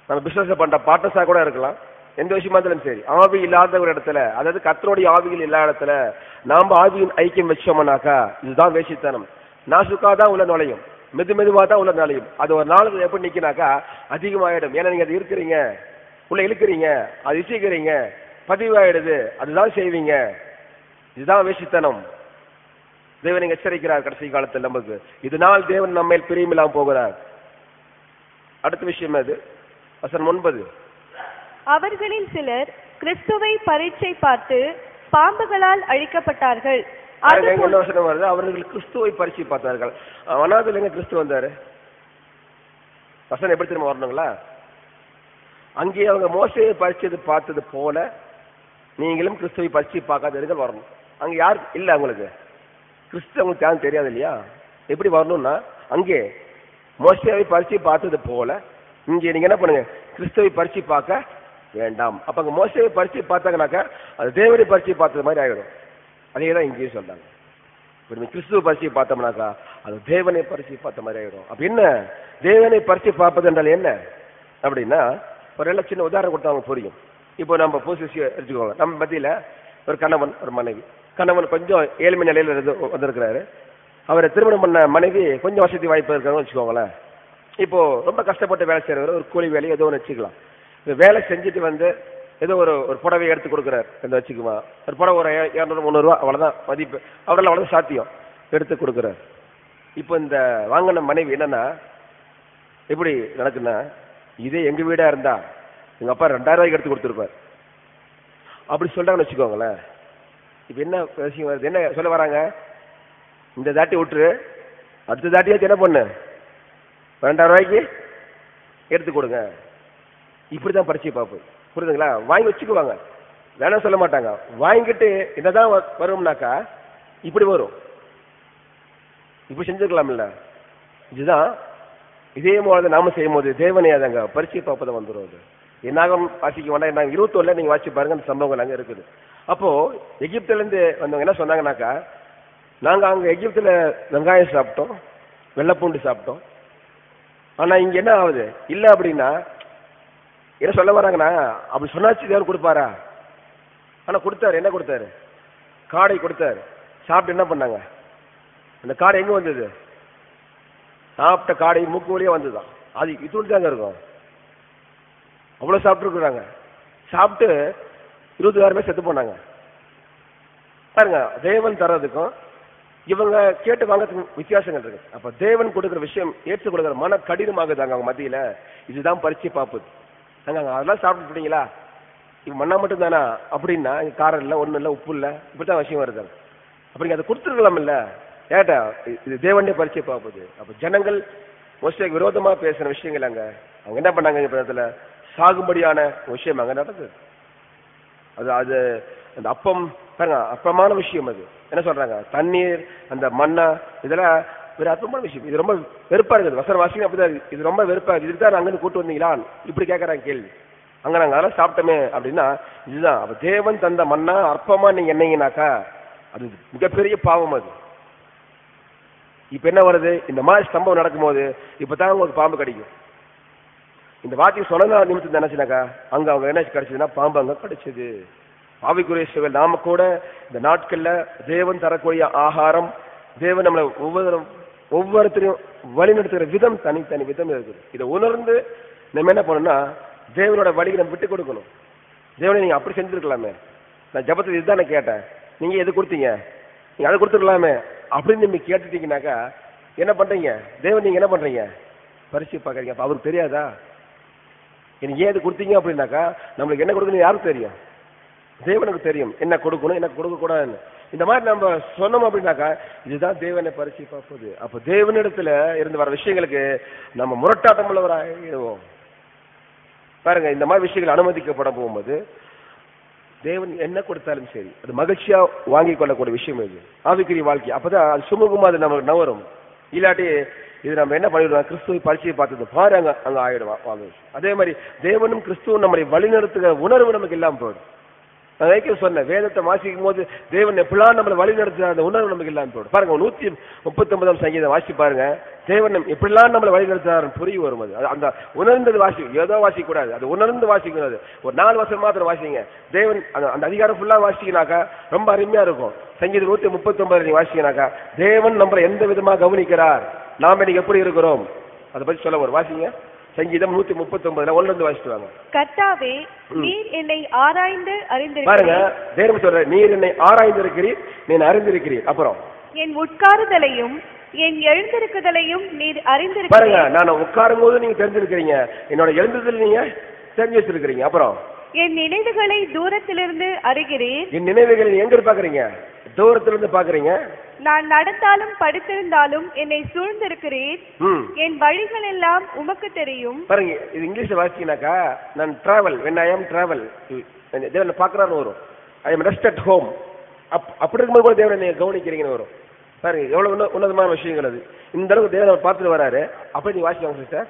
நம்ம பிசினஸ் பண்ற பார்ட்னர்ஸா கூட இருக்கலாம். எந்த விஷயமா இருந்தாலும் சரி. ஆவி இல்லாத ஒரு இடத்துல அதாவது கத்தருடைய ஆவிகள் இல்லாத இடத்துல நாம ஆவியின் ஐக்கியம் வச்சோம்னாக்கா இதுதான் வேசித்தனம். நாசுக்கா தான் உள்ள நுழையும். மெது மெதுவா தான் உள்ள நுழையும். அது ஒரு நாளுக்கு எப்படி நிக்கினாக்கா அதிகமாயிடும். ஏன்னா நீங்க அது இருக்கிறீங்க. உள்ள இழுக்கிறீங்க. அது இசைக்கிறீங்க. பதிவாயிடுது. அதுதான் செய்வீங்க. இதுதான் வேசித்தனம். தேவன் எச்சரிக்கிறார் கடைசி காலத்தில் நமக்கு. இதனால் தேவன் நம்ம பிரியமில்லாம போகிறார். அடுத்த விஷயம் அது. வசனம் ஒன்பது. அவர்களில் சிலர் கிறிஸ்துவை பரீட்சை பார்த்து பாம்புகளால் அழிக்கப்பட்டார்கள். என்ன வசனம் வருது? அவர்கள் கிறிஸ்துவை பரிசு பார்த்தார்கள். வனாதில் எங்க கிறிஸ்து வந்தாரு. வசனம் எப்படி திரும்ப வரணுங்களா? அங்கே அவங்க மோசையை பரிச்சது பார்த்தது போல நீங்களும் கிறிஸ்துவை பரிச்சு பார்க்காதீர்கள் வரணும். அங்க யார்? இல்ல அவங்களுக்கு. கிறிஸ்து அவங்களுக்கு யாரும் தெரியாது இல்லையா? எப்படி வரணும்னா அங்கே மோசையை பரிச்சு பார்த்தது போல இங்கே நீங்க என்ன பண்ணுங்க? கிறிஸ்துவை பரிச்சு பார்க்க வேண்டாம். அப்ப அங்க மோசையை பரிச்சு பார்த்தாங்கனாக்கா அது தேவனை பரிச்சு பார்த்தது மாதிரி ஆயிடும். அதே தான் இங்கேயும் சொல்றாங்க. இப்போ நம்ம கிறிஸ்துவ பரிசை பார்த்தோம்னாக்கா அது தேவனை பரிசை பார்த்த மாதிரி ஆயிடும். அப்ப என்ன? தேவனை பரிசை பார்ப்பது என்றால் என்ன? அப்படின்னா ஒரு நல்ல சின்ன உதாரணம் கொடுத்தா அவங்க புரியும். இப்போ நம்ம பூசிசி எடுத்துக்கோங்க. நம்ம மத்தியில் ஒரு கணவன் ஒரு மனைவி. கணவன் கொஞ்சம் ஏழ்மை நிலையில இருந்து வந்திருக்கிறாரு. அவரை திருமணம் பண்ண மனைவி கொஞ்சம் வசதி வாய்ப்பு இருக்காங்கன்னு வச்சுக்கோங்களேன். இப்போ ரொம்ப கஷ்டப்பட்டு வேலை செய்யறவர் ஒரு கூலி வேலையை ஏதோ ஒன்று வச்சுக்கலாம். வேலை செஞ்சுட்டு வந்து ஏதோ ஒரு ஒரு புடவை எடுத்து கொடுக்குறாரு. இந்த வச்சுக்குமா. ஒரு புடவை ஒரு இரநூறு முந்நூறுரூவா அவ்வளோதான் மதிப்பு. அவரால் அவ்வளோ சாத்தியம். எடுத்து கொடுக்குறாரு. இப்போ இந்த வாங்கின மனைவி என்னன்னா எப்படி நடக்குன்னா இதே எங்கள் வீடாக இருந்தா எங்கள் அப்பா ரெண்டாயிரம் ரூபாய்க்கு எடுத்து கொடுத்துருப்பார். அப்படி சொல்கிறாங்கன்னு வச்சுக்கோங்களேன். இப்போ என்ன விஷயம் வருது? என்ன சொல்ல வராங்க? இந்த தாட்டி விட்டுரு. அடுத்த தாட்டியாச்சும் என்ன பண்ணு? ரெண்டாயிரம் ரூபாய்க்கு எடுத்து கொடுங்க. இப்படிதான் பரிச்சை பார்ப்பு புரியுதுங்களா? வாங்கி வச்சுக்குவாங்க. வேணாம் சொல்ல மாட்டாங்க. வாங்கிட்டு என்னதான் வ- வரும்னாக்கா இப்படி வரும். இப்படி செஞ்சுக்கலாம்ல இதுதான். இதே மாதிரி நாம செய்யும் போது தேவனை அதங்க. பரிச்சை பார்ப்பதை வந்துடும் அது. என்னாகும் வாசிக்க வேண்டாம் என்ன இருபத்தொன்னுல நீங்க வாசிச்சு பாருங்க அந்த சம்பவங்கள் அங்கே இருக்குது. அப்போ எகிப்துல இருந்து வந்தவங்க என்ன சொன்னாங்கனாக்கா நாங்க அங்க எகிப்துல வெங்காயம் சாப்பிட்டோம் வெள்ளைப்பூண்டு சாப்பிட்டோம். ஆனா இங்க என்ன ஆகுது? இல்லை அப்படின்னா என்ன சொல்ல வராங்கண்ணா? அப்படி சொன்னாச்சு தேவர் கொடுப்பாரா? ஆனா கொடுத்தாரு. என்ன கொடுத்தாரு? காடை கொடுத்தாரு. சாப்பிட்டு என்ன பண்ணாங்க? அந்த காடை எங்க வந்தது? சாப்பிட்ட காடை மூக்கு வழியா வந்ததுதான். அது இது தாங்க இருக்கும். அவ்வளவு சாப்பிட்டுருக்குறாங்க. சாப்பிட்டு இருபதாயிரம் பேர் செத்து போனாங்க. பாருங்க தேவன் தர்றதுக்கும் இவங்க கேட்டு வாங்கறதுக்கு வித்தியாசங்கள் இருக்கு. அப்ப தேவன் கொடுக்குற விஷயம் ஏற்று கொடுக்குற மன கடினமாகுதாங்க அவங்க மத்தியில? இதுதான் பரிச்சு பார்ப்பது நாங்க அங்க அதெல்லாம் சாப்பிட்டுட்டீங்களா இப்போ மண்ணா மட்டும் தானா அப்படின்னா காரம் இல்லை ஒண்ணும் இல்லை உப்பு இல்லை. இப்படித்தான் விஷயம் வருது. அப்படிங்க அதை கொடுத்துருக்கலாம் இல்லை ஏட்டா இது தேவனே பரிச்சை பார்ப்பது அப்போ ஜனங்கள் மோஸ்ட்லி விரோதமா பேசுகிற விஷயங்கள் அங்க. அவங்க என்ன பண்ணாங்க இந்த இடத்துல சாகுபடியான விஷயம் அங்க நடக்குது. அது அது அந்த அப்பம் பாருங்க அப்பமான விஷயம் அது. என்ன சொல்றாங்க? தண்ணீர் அந்த மண்ணா இதெல்லாம் ஒரு அற்பமான விஷயம். இது ரொம்ப வெறுப்பா இருக்குது. வசன வாசிங்க அப்படிதான் இது ரொம்ப வெறுப்பா இருக்குது. இதுக்கு தான் நாங்க கூட்டு வந்தீங்களா இப்படி கேட்கறாங்க கேள்வி. அங்க நாங்க அதெல்லாம் சாப்பிட்டோமே அப்படின்னா இதுதான். அப்ப தேவன் தந்த மண்ணா அற்பமா நீங்க என்னீங்கனாக்கா அது மிகப்பெரிய பாவம் அது. இப்ப என்ன வருது? இந்த மாதிரி சம்பவம் நடக்கும்போது இப்பதான் உங்களுக்கு பாம்பு கிடைக்கும். இந்த வாக்கியம் சொன்ன நிமித்தம் நினைச்சுனாக்கா அங்க அவங்க என்ன கிடைச்சதுன்னா பாம்பு அங்க கிடைச்சது. ஆவிக்குரிய நாம கூட இந்த நாட்கள்ல தேவன் தரக்கூடிய ஆகாரம் தேவன் நம்மளை ஒவ்வொரு ஒவ்வொருத்தரையும் வழிநடத்துகிற விதம் தனித்தனி விதம் இருக்குது. இதை உணர்ந்து நம்ம என்ன பண்ணணும்னா தேவனோட வழியை நம்ம விட்டு கொடுக்கணும். தேவனை நீங்க அப்படி செஞ்சிருக்கலாமே. நான் ஜபத்தில் இதுதானே கேட்டேன். நீங்க எது கொடுத்தீங்க? நீங்க அதை கொடுத்துருக்கலாமே அப்படின்னு நீங்க கேட்டுட்டீங்கன்னாக்கா என்ன பண்றீங்க? தேவன் நீங்க என்ன பண்றீங்க? பரிசு பார்க்குறீங்க அப்போ அவருக்கு தெரியாதா? எனக்கு ஏன் இது கொடுத்தீங்க அப்படின்னாக்கா நம்மளுக்கு என்ன கொடுக்குன்னு யாருக்கு தெரியும். தேவனுக்கு தெரியும். என்ன கொடுக்கணும் என்ன கொடுக்க கூடாதுன்னு இந்த மாதிரி நம்ம சொன்னோம் அப்படின்னாக்கா இதுதான் தேவனை பரிசு பார்ப்பது அப்ப தேவனிடத்துல இருந்து வர விஷயங்களுக்கு நம்ம முரட்டாட்டம் உள்ளவராகிடுவோம் பாருங்க இந்த மாதிரி விஷயங்கள் அனுமதிக்கப்பட போகும்போது தேவன் என்ன கொடுத்தாலும் சரி அது மகிழ்ச்சியா வாங்கி கொள்ளக்கூடிய விஷயம் இது. ஆவிக்குரிய வாழ்க்கை. அப்பதான் அது சுமூகமா அது நமக்கு நவரும் இல்லாட்டி இது நம்ம என்ன பண்ணிடுவோம்? கிறிஸ்துவை பரிச்சையை பார்த்தது பாரு அங்க அங்க ஆயிடுவான் அதே மாதிரி தேவனும் கிறிஸ்துவும் நம்மளை வழிநடத்துகிற உணர்வு நமக்கு இல்லாம போயிடும். நான் ஏற்கனவே சொன்னேன். வேதத்தை வாசிக்கும் போது தேவன் எப்படிலாம் நம்மளை வழி நடத்துற அந்த உணர்வு நமக்கு இல்லாம போடும் பாருங்க நூத்தி முப்பத்தொன்பதாம் சங்கீதம் வாசி பாருங்க. தேவன் எப்படிலாம் நம்மளை வழி நடத்துறாரு புரிய வரும் அது. அந்த உணர்ந்தது வாசி ஏதோ வாசிக்க கூடாது அது உணர்ந்து வாசிக்கணும் ஒரு நாலு வருஷம் மாத்திரம் வாசிங்க. தேவன் அந்த அதிகாரம் ஃபுல்லா வாசிக்கினாக்கா ரொம்ப அருமையா இருக்கும். சங்கீதம் நூத்தி முப்பத்தொன்பது நீ நீங்க வாசிக்கினாக்கா தேவன் நம்மளை எந்த விதமா கவனிக்கிறார்? நாம இன்னைக்கு எப்படி இருக்கிறோம்? அதை பத்தி சொல்ல ஒரு வாசிங்க. சங்கீதம் நூத்தி முப்பத்தி ஒன்பதுல ஒன்னு இருந்து வாசிட்டு வாங்க. கர்த்தாவே. நீர் என்னை ஆராய்ந்து பாருங்க அறிந்திருக்கிறீர் தேவன் சொல்ற நீர் என்னை ஆராய்ந்திருக்கிறீர் நீ அறிந்திருக்கிறீர். அப்புறம் என் உட்காருதலையும் என் எழுந்திருக்குதலையும் நீர் பாருங்க அறிந்திருக்கிறீர் நான் உட்காரும் போது நீங்க தெரிஞ்சிருக்கிறீங்க. என்னோட எழுந்ததில் நீங்க தெரிஞ்சு வச்சிருக்கிறீங்க. அப்புறம் என் நினைவுகளை தூரத்திலிருந்து அறிகிறீர். என் நினைவுகளை எங்க பாக்குறீங்க? தூரத்துல இருந்து பாக்குறீங்க? நான் நடந்தாலும் படுத்திருந்தாலும் என்னை சூழ்ந்திருக்கிறீர். என் வழிகள் எல்லாம் உமக்கு தெரியும். பாருங்க இது இங்கிலீஷ்ல வாசிச்சீங்கன்னாக்கா நான் டிராவல் வென் ஐ ஆம் டிராவல் தேவன் பாக்குறான்னு வரும். I am rest at home அப் அப்படி இருக்கும்போது கூட தேவனை நீங்க கவனிக்கிறீங்கன்னு வரும். பாருங்க எவ்வளவு உன்ன- உன்னதமான விஷயங்கள் அது. இந்த அளவுக்கு தேவன் பார்த்துட்டு வராரு. அப்படி நீங்க வாசிக்கோங்க சிஸ்டர்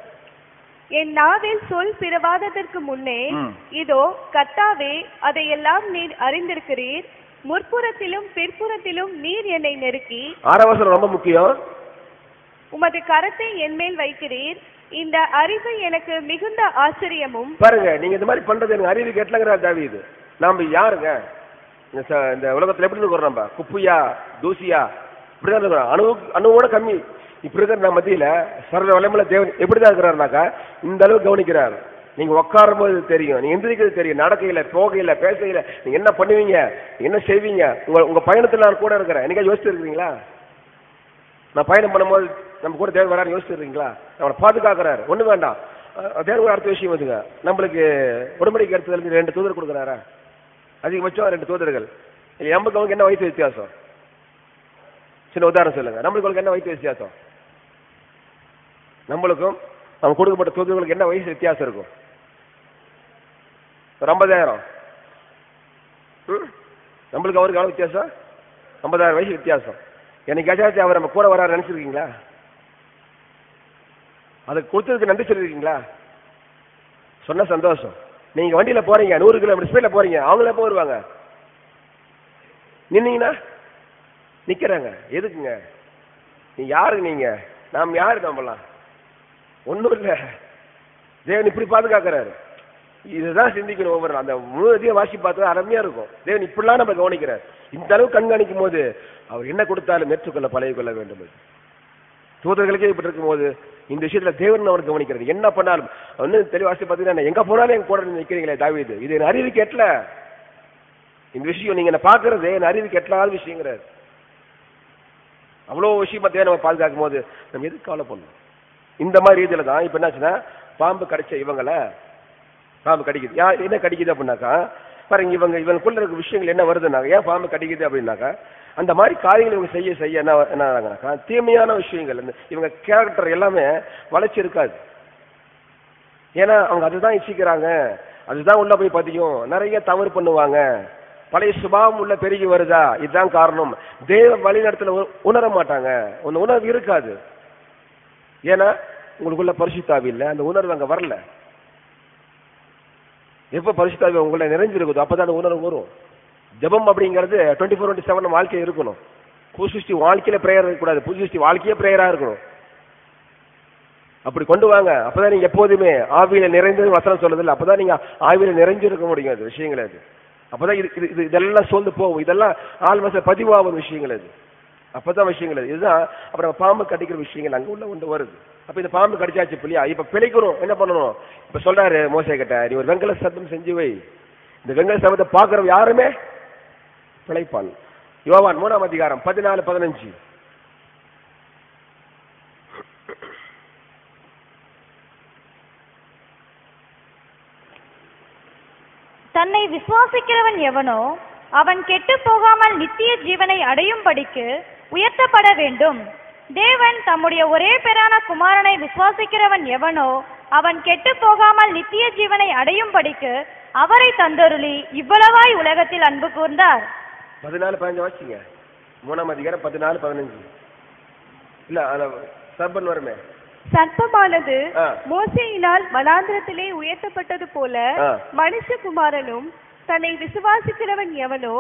என் நாவில் சொல் பிறவாததற்கு முன்னே. இதோ கர்த்தாவே அதையெல்லாம் நீர் அறிந்திருக்கிறீர். முற்புறத்திலும் பிற்புறத்திலும் நீர் என்னை நெருக்கி ஆறாவசனம் ரொம்ப முக்கியம். உமது கரத்தை என் மேல் வைக்கிறீர். இந்த அறிவு எனக்கு மிகுந்த ஆச்சரியமும். பாருங்க நீங்க இந்த மாதிரி பண்றது எனக்கு அறிவு கேட்டலங்கிற தாவீது. நாம யாருங்க? இந்த உலகத்துல எப்படி இருக்கிறோம் நம்ம? குப்பையா தூசியா? இப்படிதான் இருக்கிறோம். அணு அணுவோட கம்மி. இப்படி இருக்கிற நம்ம மத்தியில சர்வ வளமுள்ள தேவன் எப்படிதான் இருக்கிறாருனாக்கா? இந்த அளவுக்கு கவனிக்கிறார். நீங்க உட்காரும் போது தெரியும். நீ எந்திரிக்கிறது தெரியும். நடக்கையில போகையில பேசையில. நீங்க என்ன பண்ணுவீங்க? என்ன செய்வீங்க? உங்க உங்க பயணத்துல நான் கூட இருக்கிறேன். என்னைக்கா யோசிச்சு இருக்கிறீங்களா? நான் பயணம் பண்ணும்போது நம்ம கூட தேவன் வராரு யோசிச்சிருக்கீங்களா நம்மளை பாதுகாக்கிறாரு. ஒண்ணு வேண்டாம். அஹ் ஒரு அடுத்த விஷயம் வந்துங்க. நம்மளுக்கு உடம்படிக்கை எடுத்ததுல ரெண்டு தூதர் கொடுக்குறாரா? அதிகபட்சம் ரெண்டு தூதர்கள். இல்லை நமக்கு அவங்களுக்கு என்ன வயசு வித்தியாசம்? சின்ன உதாரணம் சொல்லுங்க. நம்மளுக்கு என்ன வயசு வித்தியாசம்? நம்மளுக்கும் நம்ம கொடுக்கப்பட்ட தூதர்களுக்கு என்ன வயசு வித்தியாசம் இருக்கும்? ஒரு ஐம்பதாயிரம் ம்? நம்மளுக்கு அவருக்கு எவ்வளவு வித்தியாசம்? ஐம்பதாயிரம் வயசு வித்தியாசம். என்னைக்காச்சும் அவர் நம்ம கூட வராரு நினச்சிருக்கீங்களா? அதுக்கு கொடுத்ததுக்கு நன்றி சொல்லியிருக்கீங்களா சொன்ன சந்தோஷம். நீங்கள் வண்டியில் போகிறீங்க நூறு கிலோமீட்டர் ஸ்பீடில் போகிறீங்க அவங்கள எப்போ வருவாங்க நின்னீங்கன்னா நிற்கிறாங்க எதுக்குங்க? நீ யாரு நீங்கள் நாம் யாரு நம்பலாம் ஒன்றும் இல்லை. தேவன் இப்படி பாதுகாக்கிறாரு. இதுதான் சிந்திக்கணும் ஒவ்வொரு அந்த முழுதையும் வாசி பார்த்தா அருமையா இருக்கும். தேவன் இப்படிலாம் நம்ம கவனிக்கிறார். இந்த அளவு கண்காணிக்கும் போது அவர் என்ன கொடுத்தாலும் ஏற்றுக்கொள்ள பழகி கொள்ள வேண்டும் தூதர்களுக்கே இப்படி இருக்கும்போது இந்த விஷயத்துல தேவன் அவர் கவனிக்கிறது என்ன பண்ணாலும் ஒன்னும் தெளிவாசி பார்த்தீங்கன்னா எங்க போனாலும் எங்க கூட நிற்கிறீங்களே தாவிது. இது என் அறிவு கேட்டல. இந்த விஷயம் நீங்க என்ன பாக்குறது என் அறிவு கெட்டலாத விஷயங்கிறார். அவ்வளோ விஷயம் பத்தியா நம்ம பாதுகாக்கும் போது நம்ம எதுக்கு கவலை பண்ணணும் இந்த மாதிரி ரீதியில தான் இப்ப என்னாச்சுன்னா பாம்பு கிடைச்ச இவங்களை பாம்பு கடிக்குது. யா என்ன கடிக்குது அப்படின்னாக்கா பாருங்க இவங்க இவனுக்குள்ள இருக்க விஷயங்கள் என்ன வருதுன்னாக்க ஏன் பாம்பு கடிக்குது அப்படின்னாக்கா அந்த மாதிரி காரியங்கள் இவங்க செய்ய செய்ய என்ன என்ன ஆகுனாக்கா தீமையான விஷயங்கள் இவங்க கேரக்டர் எல்லாமே வளர்ச்சி இருக்காது. ஏன்னா அவங்க அதுதான் இச்சிக்கிறாங்க அதுதான் உள்ள போய் பதியும். நிறைய தவறு பண்ணுவாங்க. பழைய சுபாவம் உள்ள பெருகி வருதா? இதுதான் காரணம். தெய்வ வழிநடத்துல உ- உணர மாட்டாங்க. அந்த உணர்வு இருக்காது. ஏன்னா உங்களுக்குள்ள பரிசுத்தாவி இல்லை. அந்த உணர்வு அங்க வரல. எப்ப பரிசுத்தாவி உங்களை நிறைஞ்சிருக்குதோ அப்பதான் உணர்வு வரும். ஜெபம் அப்படிங்கிறது டுவெண்ட்டி ஃபோர் டுவெண்ட்டி செவன் வாழ்க்கை இருக்கணும். புதுசிருஷ்டி வாழ்க்கையில பிரேயர் இருக்கக்கூடாது புதுசிருஷ்டி வாழ்க்கையே பிரேயரா இருக்கணும். அப்படி கொண்டு வாங்க. அப்பதான் நீங்க எப்போதுமே ஆவியில நிறைந்தது வசனம் சொல்லுதில்ல அப்பதான் நீங்க ஆவியில நிறைஞ்சிருக்க முடியும் அது விஷயங்கள் அது. அப்பதான் இது இது- இது இதெல்லாம் சோர்ந்து போகும். இதெல்லாம் ஆள் மச பதிவாகும் விஷயங்கள் அது. அப்பதான் விஷயங்கள் அது. இதுதான் அப்புறம் பாம்பு கடிக்கிற விஷயங்கள். அங்க உள்ள ஒன்று வருது. அப்ப இந்த பாம்பு கடிச்சாச்சு பிள்ளையா இப்ப பிழைக்கணும் என்ன பண்ணணும்? இப்ப சொல்றாரு மோசே கிட்ட நீ ஒரு வெங்கல சத்தம் செஞ்சு வை. இந்த வெங்கல சத்தத்தை பாக்குறவங்க யாருமே? பிழைப்பான். யோவான் மூணாம் அதிகாரம் பதினாலு பதினஞ்சு. தன்னை விசுவாசிக்கிறவன் எவனோ அவன் கெட்டுப் போகாமல் நித்திய ஜீவனை அடையும் படிக்கு உயர்த்தப்பட வேண்டும். தேவன் தம்முடைய ஒரே பேரான குமாரனை விசுவாசிக்கிறவன் எவனோ அவன் கெட்டுப் போகாமல் நித்திய ஜீவனை அடையும்படிக்கு அவரை தந்தருளி இவ்வளவாய் உலகத்தில் அன்பு கூர்ந்தார் பதினாலு பதினஞ்சு வாசிங்க மூணாம் அதிகாரம் பதினாலு பதினஞ்சு இல்ல சர்பன் வருமே சர்ப்பமானது. மோசையினால் வனாந்திரத்திலே உயர்த்தப்பட்டது போல. மனுஷகுமாரனும் தன்னை விசுவாசிக்கிறவன் எவனோ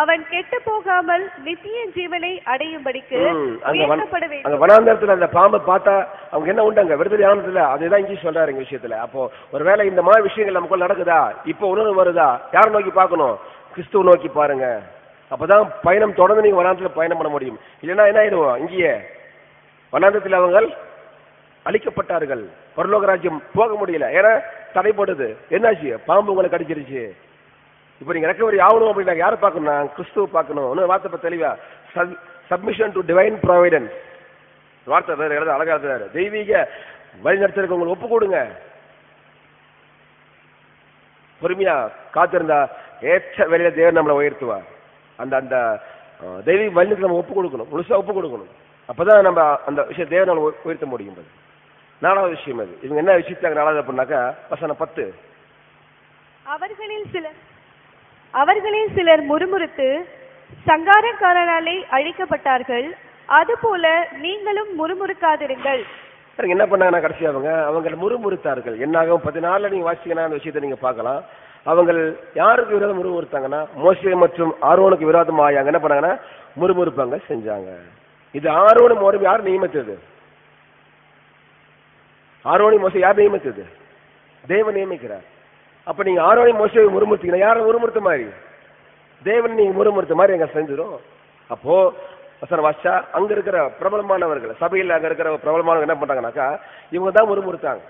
அவன் கெட்டு போகாமல் நித்திய ஜீவனை அடையும்படிக்கு வேண்டும். வனாந்தரத்துல அந்த பாம்பை பார்த்தா அவங்க என்ன உண்டு அங்க விடுதலை ஆனதுல அதுதான் இங்கே சொல்றாரு எங்க விஷயத்துல. அப்போ ஒருவேளை இந்த மாதிரி விஷயங்கள் நமக்குள்ள நடக்குதா? இப்போ உணர்வு வருதா? யாரை நோக்கி பார்க்கணும்? கிறிஸ்துவ நோக்கி பாருங்க. அப்பதான் பயணம் தொடர்ந்து நீங்க வனாந்தரத்துல பயணம் பண்ண முடியும். இல்லைன்னா என்ன ஆயிடுவோம்? இங்கேயே வனாந்தரத்தில் அவங்க அழிக்கப்பட்டார்கள். பரலோக ராஜ்யம் போக முடியல. ஏன்னா தடை போடுது என்னாச்சு? பாம்பு உங்களை கடிச்சிருச்சு. இப்போ நீங்க ரெக்கவரி ஆகணும் அப்படின்னா யாரை பார்க்கணும் கிறிஸ்துவ பார்க்கணும். இன்னொரு வார்த்தை இப்ப தெளிவா. சப்மிஷன் டு டிவைன் ப்ரொவைடன்ஸ் வார்த்தை எழுத அழகா இருக்கிறாரு தெய்வீக வழிநடத்துறதுக்கு உங்களுக்கு ஒப்பு கொடுங்க. பொறுமையா காத்திருந்தா ஏற்ற வேலையில தேவன் நம்மளை உயர்த்துவார். அந்த அந்த தெய்வீக வழிநடத்து நம்ம ஒப்பு கொடுக்கணும். முழுசா ஒப்பு கொடுக்கணும். அப்பதான் நம்ம அந்த விஷயம் தேவன் நம்மளை உயர்த்த முடியும் அது. நாலாவது விஷயம் அது. இவங்க என்ன விஷயத்தாங்க நாலாவது அப்படின்னாக்கா வசனம் பத்து. அவர்களில் சிலர் அவர்களில் சிலர் முறுமுறுத்து சங்காரக்காரராலே அழிக்கப்பட்டார்கள். அதுபோல நீங்களும் முறுமுறுக்காதிருங்கள். பாருங்க என்ன பண்ணாங்கன்னா கடைசி அவங்க அவங்க முறுமுறுத்தார்கள். என்னாகும்? நாள்ல நீங்க வாசிக்கணும் அந்த விஷயத்தை நீங்க பார்க்கலாம். அவங்க யாருக்கு விரோதம் முறுமுறுத்தாங்கன்னா மோசே மற்றும் ஆர்வனுக்கு விரோதம் ஆயாங்க. என்ன பண்ணாங்கன்னா முறுமுறுப்பாங்க செஞ்சாங்க. இது ஆர்வனு மோரம் யார் நியமித்தது? ஆர்வனி மோசம் யார் நியமித்தது? தேவன் நியமிக்கிறார். அப்ப நீங்க ஆரோனி மோசையை முறுமுறுத்தீங்கன்னா யாரை முறுமுறுத்த மாதிரி? தேவன் நீங்க முறுமுறுத்த மாதிரி எங்க செஞ்சிடும். அப்போ சார் வாஷா அங்க இருக்கிற பிரபலமானவர்கள் சபையில் அங்க இருக்கிற பிரபலமானவங்க என்ன பண்றாங்கனாக்கா இவங்க தான் முறுமுறுத்தாங்க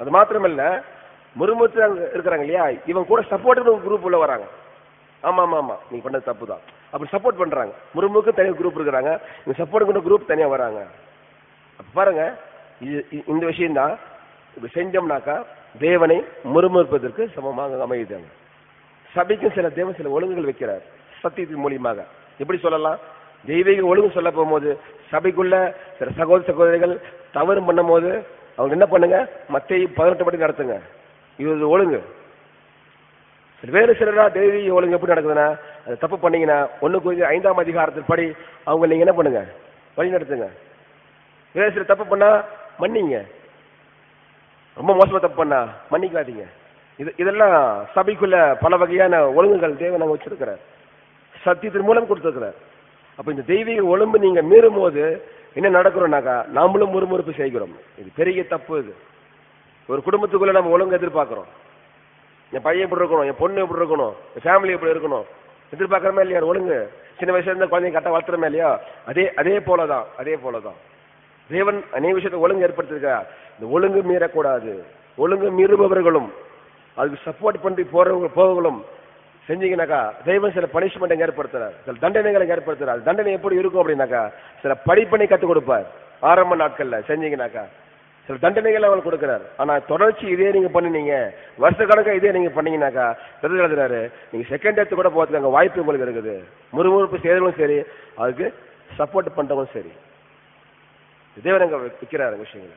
அது மாத்திரமல்ல முறுமுறுத்து இருக்கிறாங்க இல்லையா? இவங்க கூட சப்போர்ட் குரூப் உள்ள வராங்க. ஆமா ஆமா ஆமா. நீங்க பண்ணது தப்பு தான் அப்படி சப்போர்ட் பண்றாங்க. முறுமுறுக்கு தனியாக குரூப் இருக்கிறாங்க. இவங்க சப்போர்ட் குரூப் தனியா வராங்க. அப்ப பாருங்க இது இந்த விஷயம் தான் இப்படி செஞ்சோம்னாக்கா தேவனை முறுமுறுப்பதற்கு சமமாக அமையுது சபைக்கும் சில தேவன் சில ஒழுங்குகள் வைக்கிறார் சத்தியத்தின் மூலியமாக. எப்படி சொல்லலாம்? தெய்வீக ஒழுங்கு சொல்ல போகும்போது சபைக்குள்ள சில சகோதர சகோதரிகள் தவறு பண்ணும்போது அவங்க என்ன பண்ணுங்க? மத்திய பதினெட்டு படி நடத்துங்க. இது ஒழுங்கு. சில வேறு சிலரா தெய்வீக ஒழுங்கு எப்படி நடக்குதுன்னா அது தப்பு பண்ணீங்கன்னா ஒன்று குறிஞ்சு ஐந்தாம் அதிகாரத்தின் படி அவங்க நீங்க என்ன பண்ணுங்க? வழி நடத்துங்க வேறு சில தப்பு பண்ணா மன்னிங்க. ரொம்ப மோசமா தப்பு பண்ணா? மன்னிக்காதீங்க. இது இதெல்லாம் சபைக்குள்ள பல வகையான ஒழுங்குகள் தேவை நாங்கள் வச்சிருக்கிறார். சத்தியத்தின் மூலம் கொடுத்துருக்கிறார். அப்ப இந்த தெய்வீக ஒழுங்கு நீங்க மீறும் போது என்ன நடக்கிறோம்னாக்கா நாமளும் முறுமுறுப்பு செய்கிறோம். இது பெரிய தப்பு இது. ஒரு குடும்பத்துக்குள்ள நம்ம ஒழுங்கு எதிர்பார்க்கிறோம். என் பையன் இப்படி இருக்கணும் என் பொண்ணு இப்படி இருக்கணும் என் ஃபேமிலி இப்படி இருக்கணும். எதிர்பார்க்குறமே இல்லையா? ஒழுங்கு. சின்ன வயசுல இருந்த குழந்தைங்க கட்ட வளர்த்துறமே இல்லையா? அதே அதே போலதான் அதே போலதான். தேவன் அநேக விஷயத்தை ஒழுங்கு ஏற்படுத்திருக்கா இந்த ஒழுங்கு மீறக்கூடாது. ஒழுங்கு மீறுபவர்களும் அதுக்கு சப்போர்ட் பண்ணி போறவங்க போவங்களும் செஞ்சீங்கன்னாக்கா தெய்வம் சில பனிஷ்மெண்ட் ஏற்படுத்துறார். சில தண்டனைகளை ஏற்படுத்துறார். தண்டனை எப்படி இருக்கும் அப்படின்னாக்கா சில படிப்பனை கற்றுக் கொடுப்பார். ஆரம்ப நாட்கள்ல செஞ்சீங்கன்னாக்கா சில தண்டனைகள் அவங்களுக்கு கொடுக்குறாரு. ஆனா தொடர்ச்சி இதே நீங்க பண்ணினீங்க வருஷ கணக்கா இதே நீங்க பண்ணீங்கன்னாக்கா எழுது எழுதுறாரு நீங்க செகண்ட் டேத்து கூட போறதுக்கு அங்கே வாய்ப்பு உங்களுக்கு இருக்குது. முறுமுறுப்பு செய்யறவங்களும் சரி அதுக்கு சப்போர்ட் பண்றவங்களும் சரி. தேவன் விற்கிறாரு விஷயங்களை.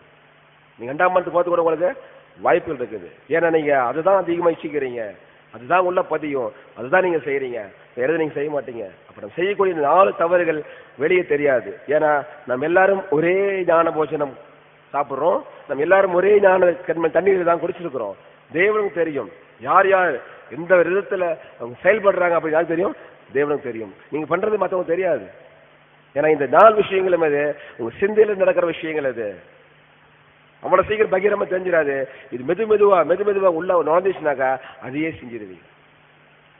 நீங்க ரெண்டாம் மந்த் போறது கூட உங்களுக்கு வாய்ப்புகள் இருக்குது. ஏன்னா நீங்க அதுதான் அதிகமாக இச்சிக்கிறீங்க அதுதான் உள்ள பதியும். அதுதான் நீங்க செய்யறீங்க வேற நீங்கள் நீங்க செய்ய மாட்டீங்க? அப்புறம் நம்ம செய்யக்கூடிய நாலு தவறுகள் வெளியே தெரியாது. ஏன்னா நம்ம எல்லாரும் ஒரே ஞான போஜனம் சாப்பிட்றோம். நம்ம எல்லாரும் ஒரே ஞான கண்ம தண்ணீர் தான் குடிச்சிருக்கிறோம். தேவனுக்கு தெரியும். யார் யார் எந்த விதத்தில் அவங்க செயல்படுறாங்க அப்படின்னு யாருக்கு தெரியும்? தேவனுக்கு தெரியும். நீங்க பண்றது மற்றவங்க தெரியாது. ஏன்னா இந்த நாலு விஷயங்களும் அது உங்க சிந்தையில நடக்கிற விஷயங்கள் அது. அவ்வளவு சீக்கிரம் பகிரமா தெரிஞ்சிடாது. இது மெது மெதுவா மெது மெதுவா உள்ள நுழைஞ்சிச்சுனாக்கா அதையே செஞ்சிருவீங்க.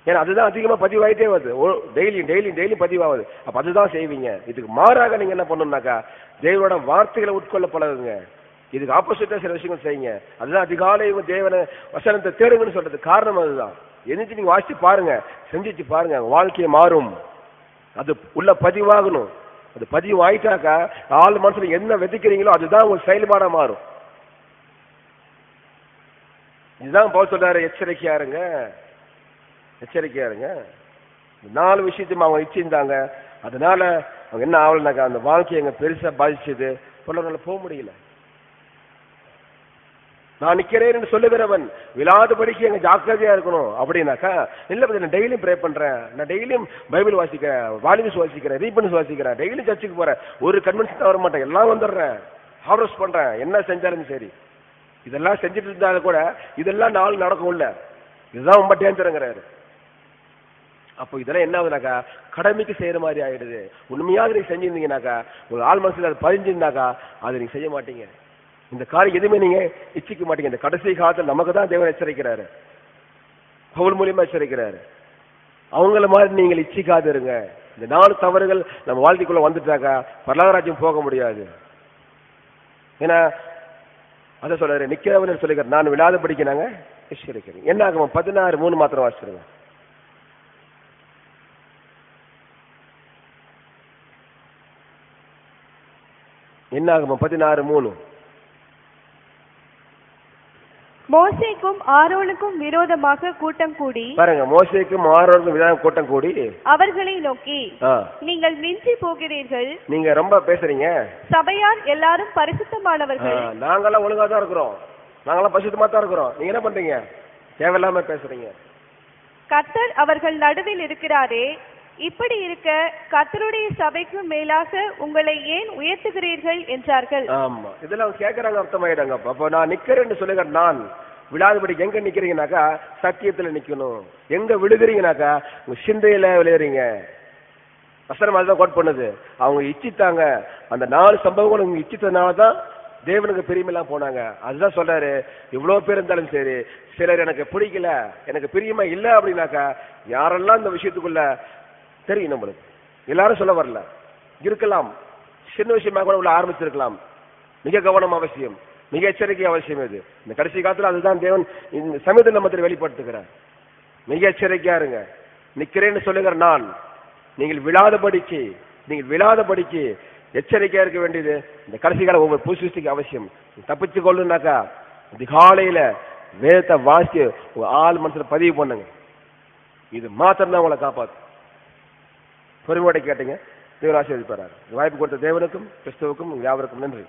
ஏன்னா அதுதான் அதிகமா பதிவாயிட்டே வருது. டெய்லி டெய்லி டெய்லி பதிவாகுது. அப்ப அதுதான் செய்வீங்க. இதுக்கு மாறாக நீங்க என்ன பண்ணணும்னாக்கா தேவனோட வார்த்தைகளை உட்கொள்ள பழகுங்க இதுக்கு ஆப்போசிட்டா சில விஷயங்கள் செய்யுங்க. அதுதான் அதிகாலை தேவனை வசனத்தை தேடுங்கன்னு சொல்றது காரணம் அதுதான். எந்திரிச்சு நீங்க வாசிச்சு பாருங்க. செஞ்சிச்சு பாருங்க. வாழ்க்கையை மாறும். அது உள்ள பதிவாகணும். அது பதிவு ஆயிட்டாக்கா ஆள் மனசுல என்ன விதைக்கிறீங்களோ அதுதான் உங்க செயல்பாடா மாறும். இதுதான் போல் சொல்றாரு எச்சரிக்கையா இருங்க எச்சரிக்கையா இருங்க நாலு விஷயத்தையும் அவங்க இச்சிருந்தாங்க அதனால அவங்க என்ன ஆகலனாக்கா அந்த வாழ்க்கையை எங்க பெருசா பாதிச்சது. பொருளாதார போக முடியல. நான் நிக்கிறேன்னு சொல்லுகிறவன் விழாதபடிக்கு எங்க ஜாக்கிரதையா இருக்கணும் அப்படின்னாக்கா இல்ல நான் டெய்லியும் ப்ரே பண்றேன். நான் டெய்லியும் பைபிள் வாசிக்கிறேன் வாலிபிஸ் வாசிக்கிறேன் ரீபன்ஸ் வாசிக்கிறேன் டெய்லியும் சர்ச்சுக்கு போறேன். ஒரு கன்வென்ஷன் வர மாட்டேன் எல்லாம் வந்துடுறேன். ஹார்வஸ்ட் பண்றேன். என்ன செஞ்சாலும் சரி. இதெல்லாம் செஞ்சுட்டு இருந்தாலும் கூட இதெல்லாம் நாள் நடக்கும்ல. இதுதான் ரொம்ப டேஞ்சருங்கிறாரு அப்போ இதெல்லாம் என்ன ஆகுதுனாக்கா கடமைக்கு செய்யற மாதிரி ஆயிடுது. உண்மையாக நீங்க செஞ்சிருந்தீங்கனாக்கா உங்க ஆள் மனசுல அது பதிஞ்சிருந்தாக்கா அதை நீங்க செய்ய மாட்டீங்க. இந்த காரியம் எதுவுமே நீங்க இச்சிக்க மாட்டீங்க. இந்த கடைசி காலத்தில் நமக்கு தான் தேவன் எச்சரிக்கிறாரு. பவுல் மூலியமா எச்சரிக்கிறாரு. அவங்கள மாதிரி நீங்கள் இச்சிக்காது இருங்க இந்த நாலு தவறுகள் நம்ம வாழ்க்கைக்குள்ள வந்துட்டாக்கா பரலகராஜ்யம் போக முடியாது. ஏன்னா அதை சொல்றாரு நிக்கிறவன் சொல்லிக்கிறார் நான் விழாத படிக்கிறாங்க எச்சரிக்கிறேன் என்ன ஆகும்? பதினாறு மூணு மாத்திரம் வாசிச்சிருங்க. என்ன ஆகும்? பதினாறு மூணு. மோசேக்கும் ஆரோனுக்கும் விரோதமாக கூட்டம் கூடி பாருங்க மோசைக்கும் ஆரோருக்கும் விதான கூட்டம் கூடி அவர்களை நோக்கி நீங்கள் மிஞ்சி போகிறீர்கள். நீங்க ரொம்ப பேசுறீங்க. சபையார் எல்லாரும் பரிசுத்தமானவர்கள். நாங்கெல்லாம் ஒழுங்கா தான் இருக்கிறோம். நாங்கெல்லாம் பசுத்தமா தான் இருக்கிறோம். நீங்க என்ன பண்றீங்க? தேவையில்லாம பேசுறீங்க. கர்த்தர் அவர்கள் நடுவில் இருக்கிறாரே. இப்படி இருக்க கத்தருடைய சபைக்கு மேலாக உங்களை ஏன் உயர்த்துகிறீர்கள் என்றார்கள். ஆமா. இதெல்லாம் அவங்க கேட்கறாங்க அர்த்தமாயிடாங்க அப்போ. நான் நிக்கிறேன்னு சொல்லுங்க நான். விழாதபடி எங்க நிக்கிறீங்கனாக்கா சத்தியத்துல நிக்கணும். எங்க விழுகிறீங்கனாக்கா உங்க சிந்தையில விழுகிறீங்க. வசனம் அதுதான் கோட் பண்ணுது. அவங்க இச்சித்தாங்க. அந்த நாலு சம்பவங்களும் இவங்க இச்சித்ததுனால தான் தேவனுக்கு பிரியமெல்லாம் போனாங்க. அதுதான் சொல்றாரு. இவ்வளவு பேர் இருந்தாலும் சரி சிலர் எனக்கு பிடிக்கல எனக்கு பிரியமா இல்ல அப்படின்னாக்கா யாரெல்லாம் இந்த விஷயத்துக்குள்ள தெரியும் நம்மளுக்கு. எல்லாரும் சொல்ல வரல. இருக்கலாம். சின்ன விஷயமாக கூட உள்ள ஆரம்பிச்சிருக்கலாம். மிக கவனம் அவசியம். மிக எச்சரிக்கை அவசியம் இது. இந்த கடைசி காலத்துல அதுதான் தேவன் இந்த சமயத்தில் நம்ம வெளிப்படுத்துகிறார். மிக எச்சரிக்கையா இருங்க. நிக்கிறேன்னு சொல்லுகிற நான் நீங்கள் விழாதபடிக்கு நீங்கள் விழாதபடிக்கு எச்சரிக்கையா இருக்க வேண்டியது இந்த கடைசி காலம் ஒவ்வொரு புதுசிக்கு அவசியம். தப்பிச்சு கொள்ளுனாக்கா அதிகாலையில வேதத்தை வாசித்து ஆள் மனசுல பதிவு பண்ணுங்க. இது மாத்திரம் தான் உங்களை காப்பாத்து பொறுமையோட கேட்டீங்க. தேவன் ஆசீர்வதிப்பார் வாய்ப்பு கொடுத்த தேவனுக்கும் கிறிஸ்துவுக்கும் யாவருக்கும் நன்றி.